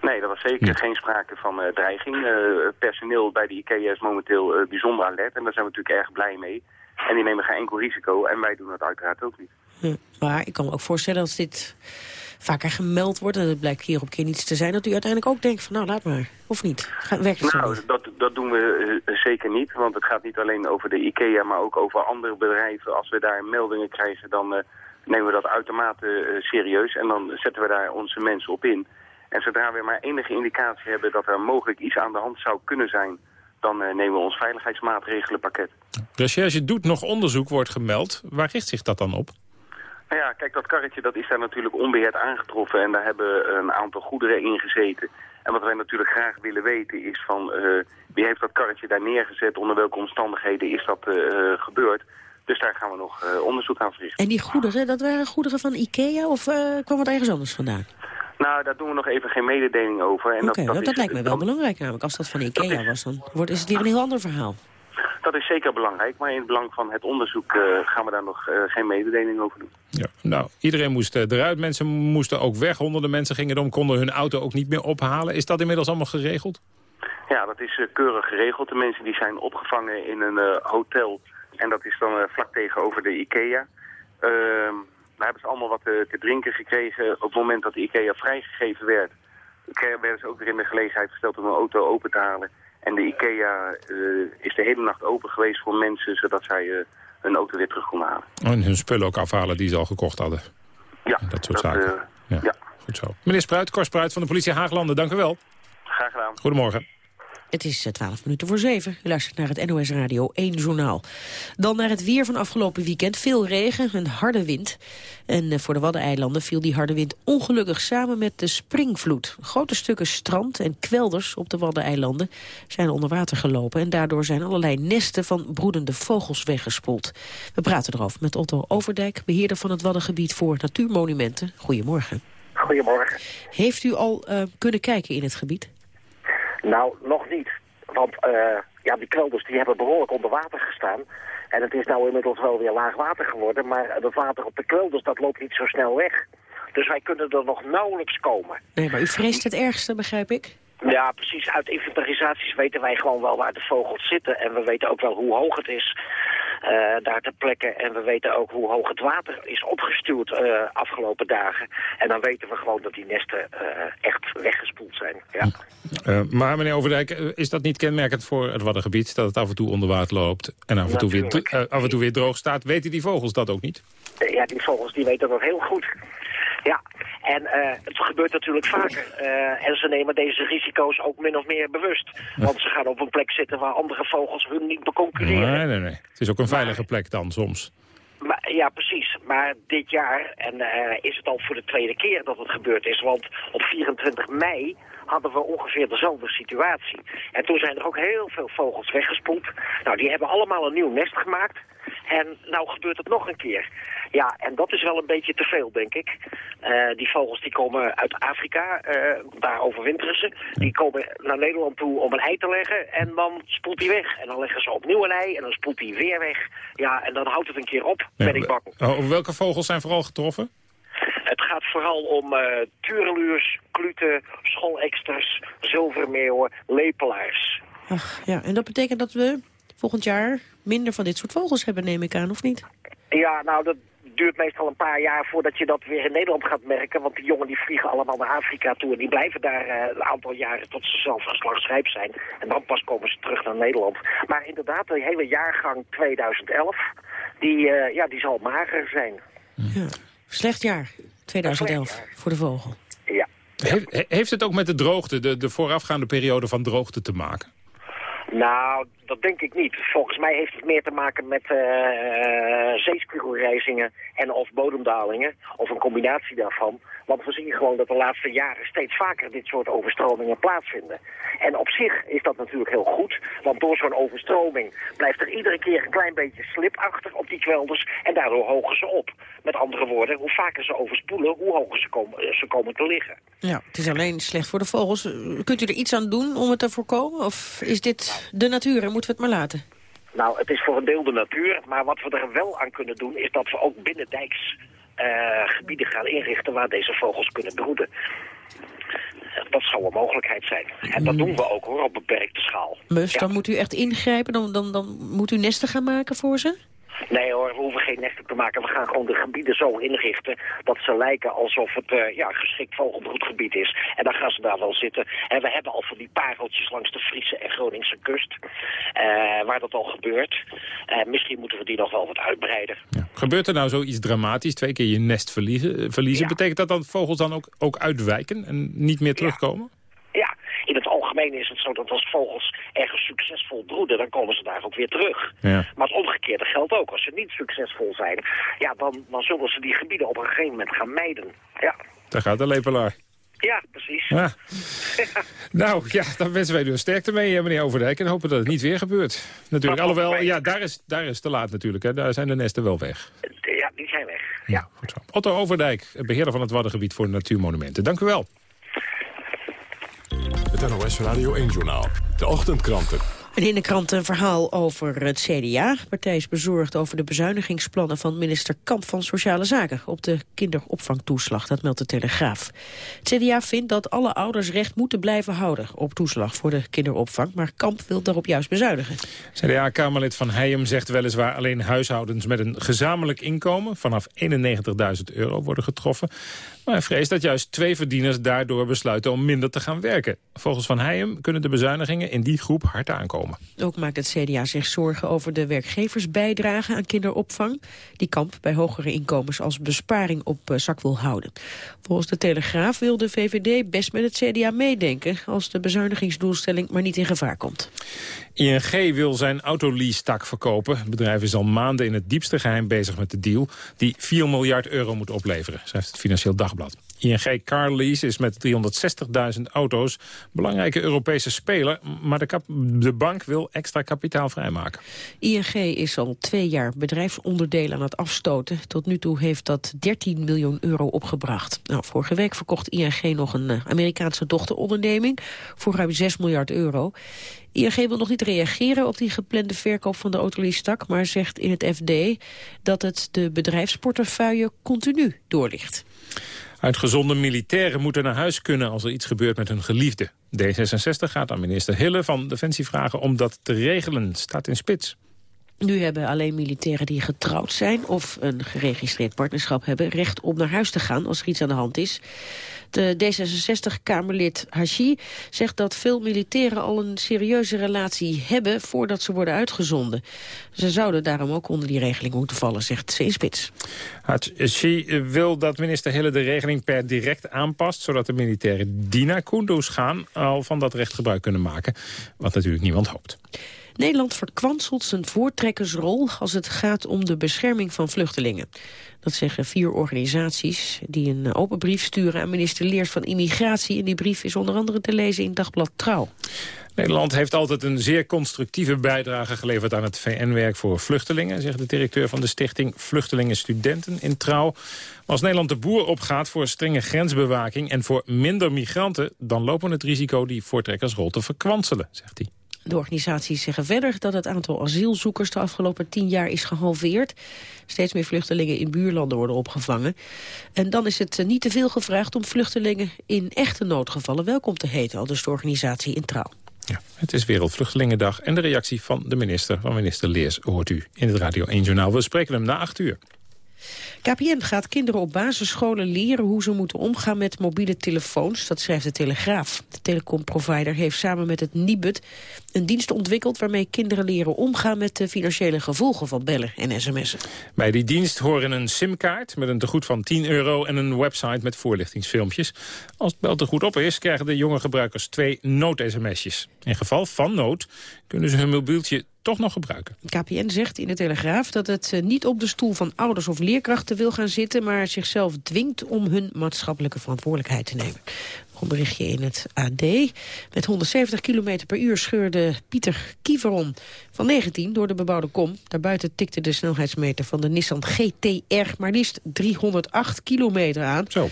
Nee, er was zeker ja. geen sprake van uh, dreiging. Uh, personeel bij de IKEA is momenteel uh, bijzonder alert en daar zijn we natuurlijk erg blij mee. En die nemen geen enkel risico en wij doen dat uiteraard ook niet. Ja, maar ik kan me ook voorstellen als dit vaker gemeld wordt... en het blijkt keer op keer niets te zijn... dat u uiteindelijk ook denkt van nou, laat maar. Of niet? Ga, werkt het nou, dat, dat doen we uh, zeker niet. Want het gaat niet alleen over de IKEA... maar ook over andere bedrijven. Als we daar meldingen krijgen... dan uh, nemen we dat uitermate uh, serieus. En dan zetten we daar onze mensen op in. En zodra we maar enige indicatie hebben... dat er mogelijk iets aan de hand zou kunnen zijn... dan nemen we ons veiligheidsmaatregelenpakket. Recherche doet nog onderzoek, wordt gemeld. Waar richt zich dat dan op? Nou ja, kijk, dat karretje dat is daar natuurlijk onbeheerd aangetroffen en daar hebben een aantal goederen in gezeten. En wat wij natuurlijk graag willen weten is van uh, wie heeft dat karretje daar neergezet, onder welke omstandigheden is dat uh, gebeurd. Dus daar gaan we nog uh, onderzoek aan verrichten. En die goederen, dat waren goederen van Ikea of kwam het ergens anders vandaan? Nou, daar doen we nog even geen mededeling over. Oké, okay, dat, dat, dat lijkt me wel belangrijk namelijk. Als dat van Ikea was, dan wordt, is het weer een heel ander verhaal. Dat is zeker belangrijk, maar in het belang van het onderzoek uh, gaan we daar nog uh, geen mededeling over doen. Ja, nou, iedereen moest uh, eruit. Mensen moesten ook weg. Honderden mensen gingen erom, konden hun auto ook niet meer ophalen. Is dat inmiddels allemaal geregeld? Ja, dat is keurig geregeld. De mensen die zijn opgevangen in een hotel. En dat is dan vlak tegenover de IKEA. Ehm, we hebben ze allemaal wat te drinken gekregen. Op het moment dat de IKEA vrijgegeven werd... werden ze ook weer in de gelegenheid gesteld om een auto open te halen. En de IKEA uh, is de hele nacht open geweest voor mensen... zodat zij uh, hun auto weer terug konden halen. En hun spullen ook afhalen die ze al gekocht hadden. Ja. Dat soort dat, zaken. Uh, ja. ja. Goed zo. Meneer Spruit, Cor Spruit van de politie Haaglanden, dank u wel. Graag gedaan. Goedemorgen. Het is 12 minuten voor 7. U luistert naar het NOS Radio 1 Journaal. Dan naar het weer van afgelopen weekend. Veel regen en harde wind. En voor de Waddeneilanden viel die harde wind ongelukkig samen met de springvloed. Grote stukken strand en kwelders op de Waddeneilanden zijn onder water gelopen. En daardoor zijn allerlei nesten van broedende vogels weggespoeld. We praten erover met Otto Overdijk, beheerder van het Waddengebied voor Natuurmonumenten. Goedemorgen. Goedemorgen. Heeft u al uh, kunnen kijken in het gebied? Nou, nog niet. Want uh, ja, die kwelders die hebben behoorlijk onder water gestaan. En het is nou inmiddels wel weer laag water geworden. Maar dat water op de kwelders, dat loopt niet zo snel weg. Dus wij kunnen er nog nauwelijks komen. Nee, maar u vreest het ergste, begrijp ik? Ja, precies. Uit inventarisaties weten wij gewoon wel waar de vogels zitten. En we weten ook wel hoe hoog het is uh, daar ter plekke. En we weten ook hoe hoog het water is opgestuurd uh, afgelopen dagen. En dan weten we gewoon dat die nesten uh, echt weggespoeld zijn. Ja. maar meneer Overdijk, is dat niet kenmerkend voor het Waddengebied... dat het af en toe onder water loopt en af en, toe weer, af en toe weer droog staat? Weten die vogels dat ook niet? Ja, die vogels die weten dat heel goed. Ja, en uh, het gebeurt natuurlijk vaker. Uh, en ze nemen deze risico's ook min of meer bewust. Want ze gaan op een plek zitten waar andere vogels hun niet beconcurreren. Nee, nee, nee. Het is ook een veilige plek dan soms. Maar, ja, precies. Maar dit jaar en, uh, is het al voor de tweede keer dat het gebeurd is. Want op 24 mei hadden we ongeveer dezelfde situatie. En toen zijn er ook heel veel vogels weggespoeld. Nou, die hebben allemaal een nieuw nest gemaakt. En nou gebeurt het nog een keer. Ja, en dat is wel een beetje te veel, denk ik. Uh, die vogels die komen uit Afrika, uh, daar overwinteren ze. Die komen naar Nederland toe om een ei te leggen en dan spoelt hij weg. En dan leggen ze opnieuw een ei en dan spoelt hij weer weg. Ja, en dan houdt het een keer op, ben ik bang. Oh, welke vogels zijn vooral getroffen? Gaat vooral om uh, tureluurs, kluten, scholeksters, zilvermeeuwen, lepelaars. Ach, ja, en dat betekent dat we volgend jaar minder van dit soort vogels hebben, neem ik aan, of niet? Ja, nou, dat duurt meestal een paar jaar voordat je dat weer in Nederland gaat merken. Want die jongen die vliegen allemaal naar Afrika toe en die blijven daar uh, een aantal jaren tot ze zelf geslachtsrijp zijn. En dan pas komen ze terug naar Nederland. Maar inderdaad, de hele jaargang 2011, die, uh, ja, die zal mager zijn. Ja. Slecht jaar, 2011, Slecht jaar. voor de vogel. Ja. Heeft, heeft het ook met de droogte, de, de voorafgaande periode van droogte te maken? Nou, dat denk ik niet. Volgens mij heeft het meer te maken met uh, zeespiegelrijzingen en of bodemdalingen. Of een combinatie daarvan. Want we zien gewoon dat de laatste jaren steeds vaker dit soort overstromingen plaatsvinden. En op zich is dat natuurlijk heel goed. Want door zo'n overstroming blijft er iedere keer een klein beetje slip achter op die kwelders. En daardoor hogen ze op. Met andere woorden, hoe vaker ze overspoelen, hoe hoger ze komen, ze komen te liggen. Ja, het is alleen slecht voor de vogels. Kunt u er iets aan doen om het te voorkomen? Of is dit de natuur en moeten we het maar laten? Nou, het is voor een deel de natuur. Maar wat we er wel aan kunnen doen, is dat we ook binnen dijks uh, gebieden gaan inrichten waar deze vogels kunnen broeden. Dat zou een mogelijkheid zijn. En dat doen we ook hoor, op beperkte schaal. Dus ja. dan moet u echt ingrijpen, dan, dan, dan moet u nesten gaan maken voor ze? Nee hoor, we hoeven geen nesten te maken. We gaan gewoon de gebieden zo inrichten dat ze lijken alsof het uh, ja, geschikt vogelbroedgebied is. En dan gaan ze daar wel zitten. En we hebben al van die pareltjes langs de Friese en Groningse kust, uh, waar dat al gebeurt. Uh, misschien moeten we die nog wel wat uitbreiden. Ja. Gebeurt er nou zoiets dramatisch, twee keer je nest verliezen? verliezen? Ja. Betekent dat dat vogels dan ook, ook uitwijken en niet meer terugkomen? Ja, algemeen is het zo dat als vogels ergens succesvol broeden, dan komen ze daar ook weer terug. Ja. Maar het omgekeerde geldt ook. Als ze niet succesvol zijn, ja, dan, dan zullen ze die gebieden op een gegeven moment gaan mijden. Ja. Daar gaat de lepelaar. Ja, precies. Ja. nou, ja, dan wensen wij er sterkte mee, meneer Overdijk. En hopen dat het niet weer gebeurt. Natuurlijk, alhoewel, ja, daar is, daar is te laat natuurlijk. Hè. Daar zijn de nesten wel weg. Ja, die zijn weg. Ja. Goed zo. Otto Overdijk, beheerder van het Waddengebied voor Natuurmonumenten. Dank u wel. Het NOS Radio 1-journaal. De ochtendkranten. En in de krant een verhaal over het CDA. De partij is bezorgd over de bezuinigingsplannen van minister Kamp van Sociale Zaken op de kinderopvangtoeslag, dat meldt de Telegraaf. Het CDA vindt dat alle ouders recht moeten blijven houden op toeslag voor de kinderopvang, maar Kamp wil daarop juist bezuinigen. CDA-kamerlid Van Heijem zegt weliswaar alleen huishoudens met een gezamenlijk inkomen vanaf 91.000 euro worden getroffen. Maar hij vreest dat juist twee verdieners daardoor besluiten om minder te gaan werken. Volgens Van Heijem kunnen de bezuinigingen in die groep hard aankomen. Ook maakt het CDA zich zorgen over de werkgeversbijdrage aan kinderopvang. Die Kamp bij hogere inkomens als besparing op uh, zak wil houden. Volgens de Telegraaf wil de VVD best met het CDA meedenken... als de bezuinigingsdoelstelling maar niet in gevaar komt. ING wil zijn autolease-tak verkopen. Het bedrijf is al maanden in het diepste geheim bezig met de deal... die 4 miljard euro moet opleveren, schrijft het Financieel Dagblad. ING Car Lease is met 360.000 auto's belangrijke Europese speler... maar de, bank wil extra kapitaal vrijmaken. ING is al twee jaar bedrijfsonderdelen aan het afstoten. Tot nu toe heeft dat 13 miljoen euro opgebracht. Nou, vorige week verkocht ING nog een uh, Amerikaanse dochteronderneming... voor ruim 6 miljard euro. ING wil nog niet reageren op die geplande verkoop van de autolease-tak... maar zegt in het FD dat het de bedrijfsportefeuille continu doorlicht. Uitgezonde militairen moeten naar huis kunnen als er iets gebeurt met hun geliefde. D66 gaat aan minister Hille van Defensie vragen om dat te regelen. Staat in spits. Nu hebben alleen militairen die getrouwd zijn of een geregistreerd partnerschap hebben recht om naar huis te gaan als er iets aan de hand is. De D66-Kamerlid Hashi zegt dat veel militairen al een serieuze relatie hebben voordat ze worden uitgezonden. Ze zouden daarom ook onder die regeling moeten vallen, zegt C. Spits. Hashi wil dat minister Hille de regeling per direct aanpast, zodat de militairen die naar Kunduz gaan al van dat recht gebruik kunnen maken, wat natuurlijk niemand hoopt. Nederland verkwanselt zijn voortrekkersrol als het gaat om de bescherming van vluchtelingen. Dat zeggen vier organisaties die een open brief sturen aan minister Leers van Immigratie. En die brief is onder andere te lezen in Dagblad Trouw. Nederland heeft altijd een zeer constructieve bijdrage geleverd aan het VN-werk voor vluchtelingen, zegt de directeur van de stichting Vluchtelingen Studenten in Trouw. Als Nederland de boer opgaat voor strenge grensbewaking en voor minder migranten, dan lopen we het risico die voortrekkersrol te verkwanselen, zegt hij. De organisaties zeggen verder dat het aantal asielzoekers de afgelopen tien jaar is gehalveerd. Steeds meer vluchtelingen in buurlanden worden opgevangen. En dan is het niet te veel gevraagd om vluchtelingen in echte noodgevallen welkom te heten, al dus de organisatie in trouw. Ja, het is Wereldvluchtelingendag en de reactie van de minister, van minister Leers, hoort u in het Radio 1 Journaal. We spreken hem na acht uur. KPN gaat kinderen op basisscholen leren hoe ze moeten omgaan met mobiele telefoons. Dat schrijft de Telegraaf. De telecomprovider heeft samen met het Nibud een dienst ontwikkeld... waarmee kinderen leren omgaan met de financiële gevolgen van bellen en sms'en. Bij die dienst horen een simkaart met een tegoed van 10 euro... en een website met voorlichtingsfilmpjes. Als het bel te goed op is, krijgen de jonge gebruikers twee nood-sms'jes. In geval van nood kunnen ze hun mobieltje toch nog gebruiken. KPN zegt in de Telegraaf dat het eh, niet op de stoel van ouders of leerkrachten wil gaan zitten... maar zichzelf dwingt om hun maatschappelijke verantwoordelijkheid te nemen. Nog een berichtje in het AD. Met 170 km per uur scheurde Pieter Kieveron van 19 door de bebouwde kom. Daarbuiten tikte de snelheidsmeter van de Nissan GTR maar liefst 308 kilometer aan. Zo.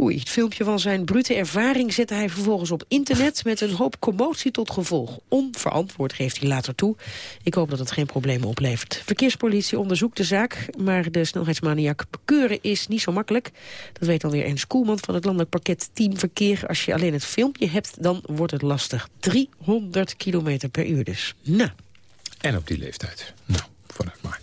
Oei, het filmpje van zijn brute ervaring zette hij vervolgens op internet... met een hoop commotie tot gevolg. Onverantwoord geeft hij later toe. Ik hoop dat het geen problemen oplevert. Verkeerspolitie onderzoekt de zaak, maar de snelheidsmaniak bekeuren is niet zo makkelijk. Dat weet alweer een Koelman van het landelijk pakket Team Verkeer. Als je alleen het filmpje hebt, dan wordt het lastig. 300 kilometer per uur dus. Nou. En op die leeftijd. Nou, vooruit maar.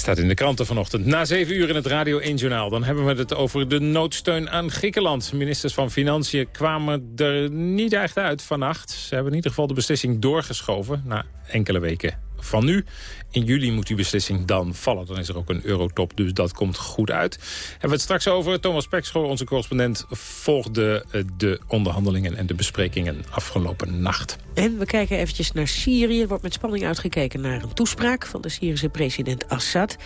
Staat in de kranten vanochtend. Na zeven uur in het Radio 1 Journaal. Dan hebben we het over de noodsteun aan Griekenland. Ministers van Financiën kwamen er niet echt uit vannacht. Ze hebben in ieder geval de beslissing doorgeschoven... na enkele weken van nu. In juli moet die beslissing dan vallen. Dan is er ook een eurotop, dus dat komt goed uit. Hebben we het straks over. Thomas Pekschoor, onze correspondent, volgde eh, de onderhandelingen en de besprekingen afgelopen nacht. En we kijken eventjes naar Syrië. Er wordt met spanning uitgekeken naar een toespraak van de Syrische president Assad.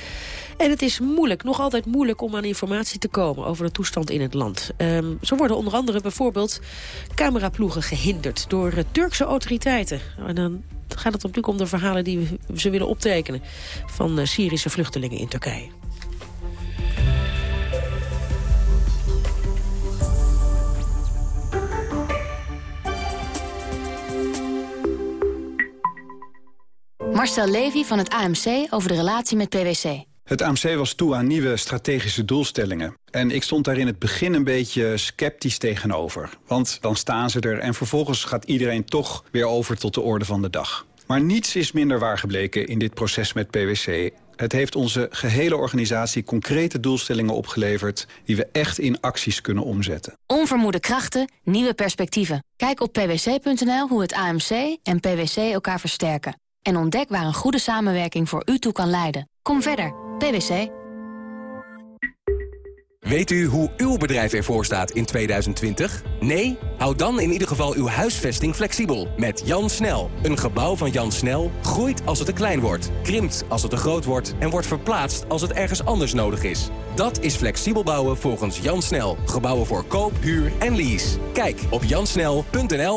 En het is moeilijk, nog altijd moeilijk om aan informatie te komen over de toestand in het land. Um, zo worden onder andere bijvoorbeeld cameraploegen gehinderd door uh, Turkse autoriteiten. En dan gaat het natuurlijk om de verhalen die ze willen optekenen... van uh, Syrische vluchtelingen in Turkije. Marcel Levy van het AMC over de relatie met PwC. Het AMC was toe aan nieuwe strategische doelstellingen. En ik stond daar in het begin een beetje sceptisch tegenover. Want dan staan ze er en vervolgens gaat iedereen toch weer over tot de orde van de dag. Maar niets is minder waar gebleken in dit proces met PwC. Het heeft onze gehele organisatie concrete doelstellingen opgeleverd... die we echt in acties kunnen omzetten. Onvermoede krachten, nieuwe perspectieven. Kijk op pwc.nl hoe het AMC en PwC elkaar versterken. En ontdek waar een goede samenwerking voor u toe kan leiden. Kom verder, PwC. Weet u hoe uw bedrijf ervoor staat in 2020? Nee? Houd dan in ieder geval uw huisvesting flexibel. Met Jan Snel. Een gebouw van Jan Snel groeit als het te klein wordt, krimpt als het te groot wordt... en wordt verplaatst als het ergens anders nodig is. Dat is flexibel bouwen volgens Jan Snel. Gebouwen voor koop, huur en lease. Kijk op jansnel.nl.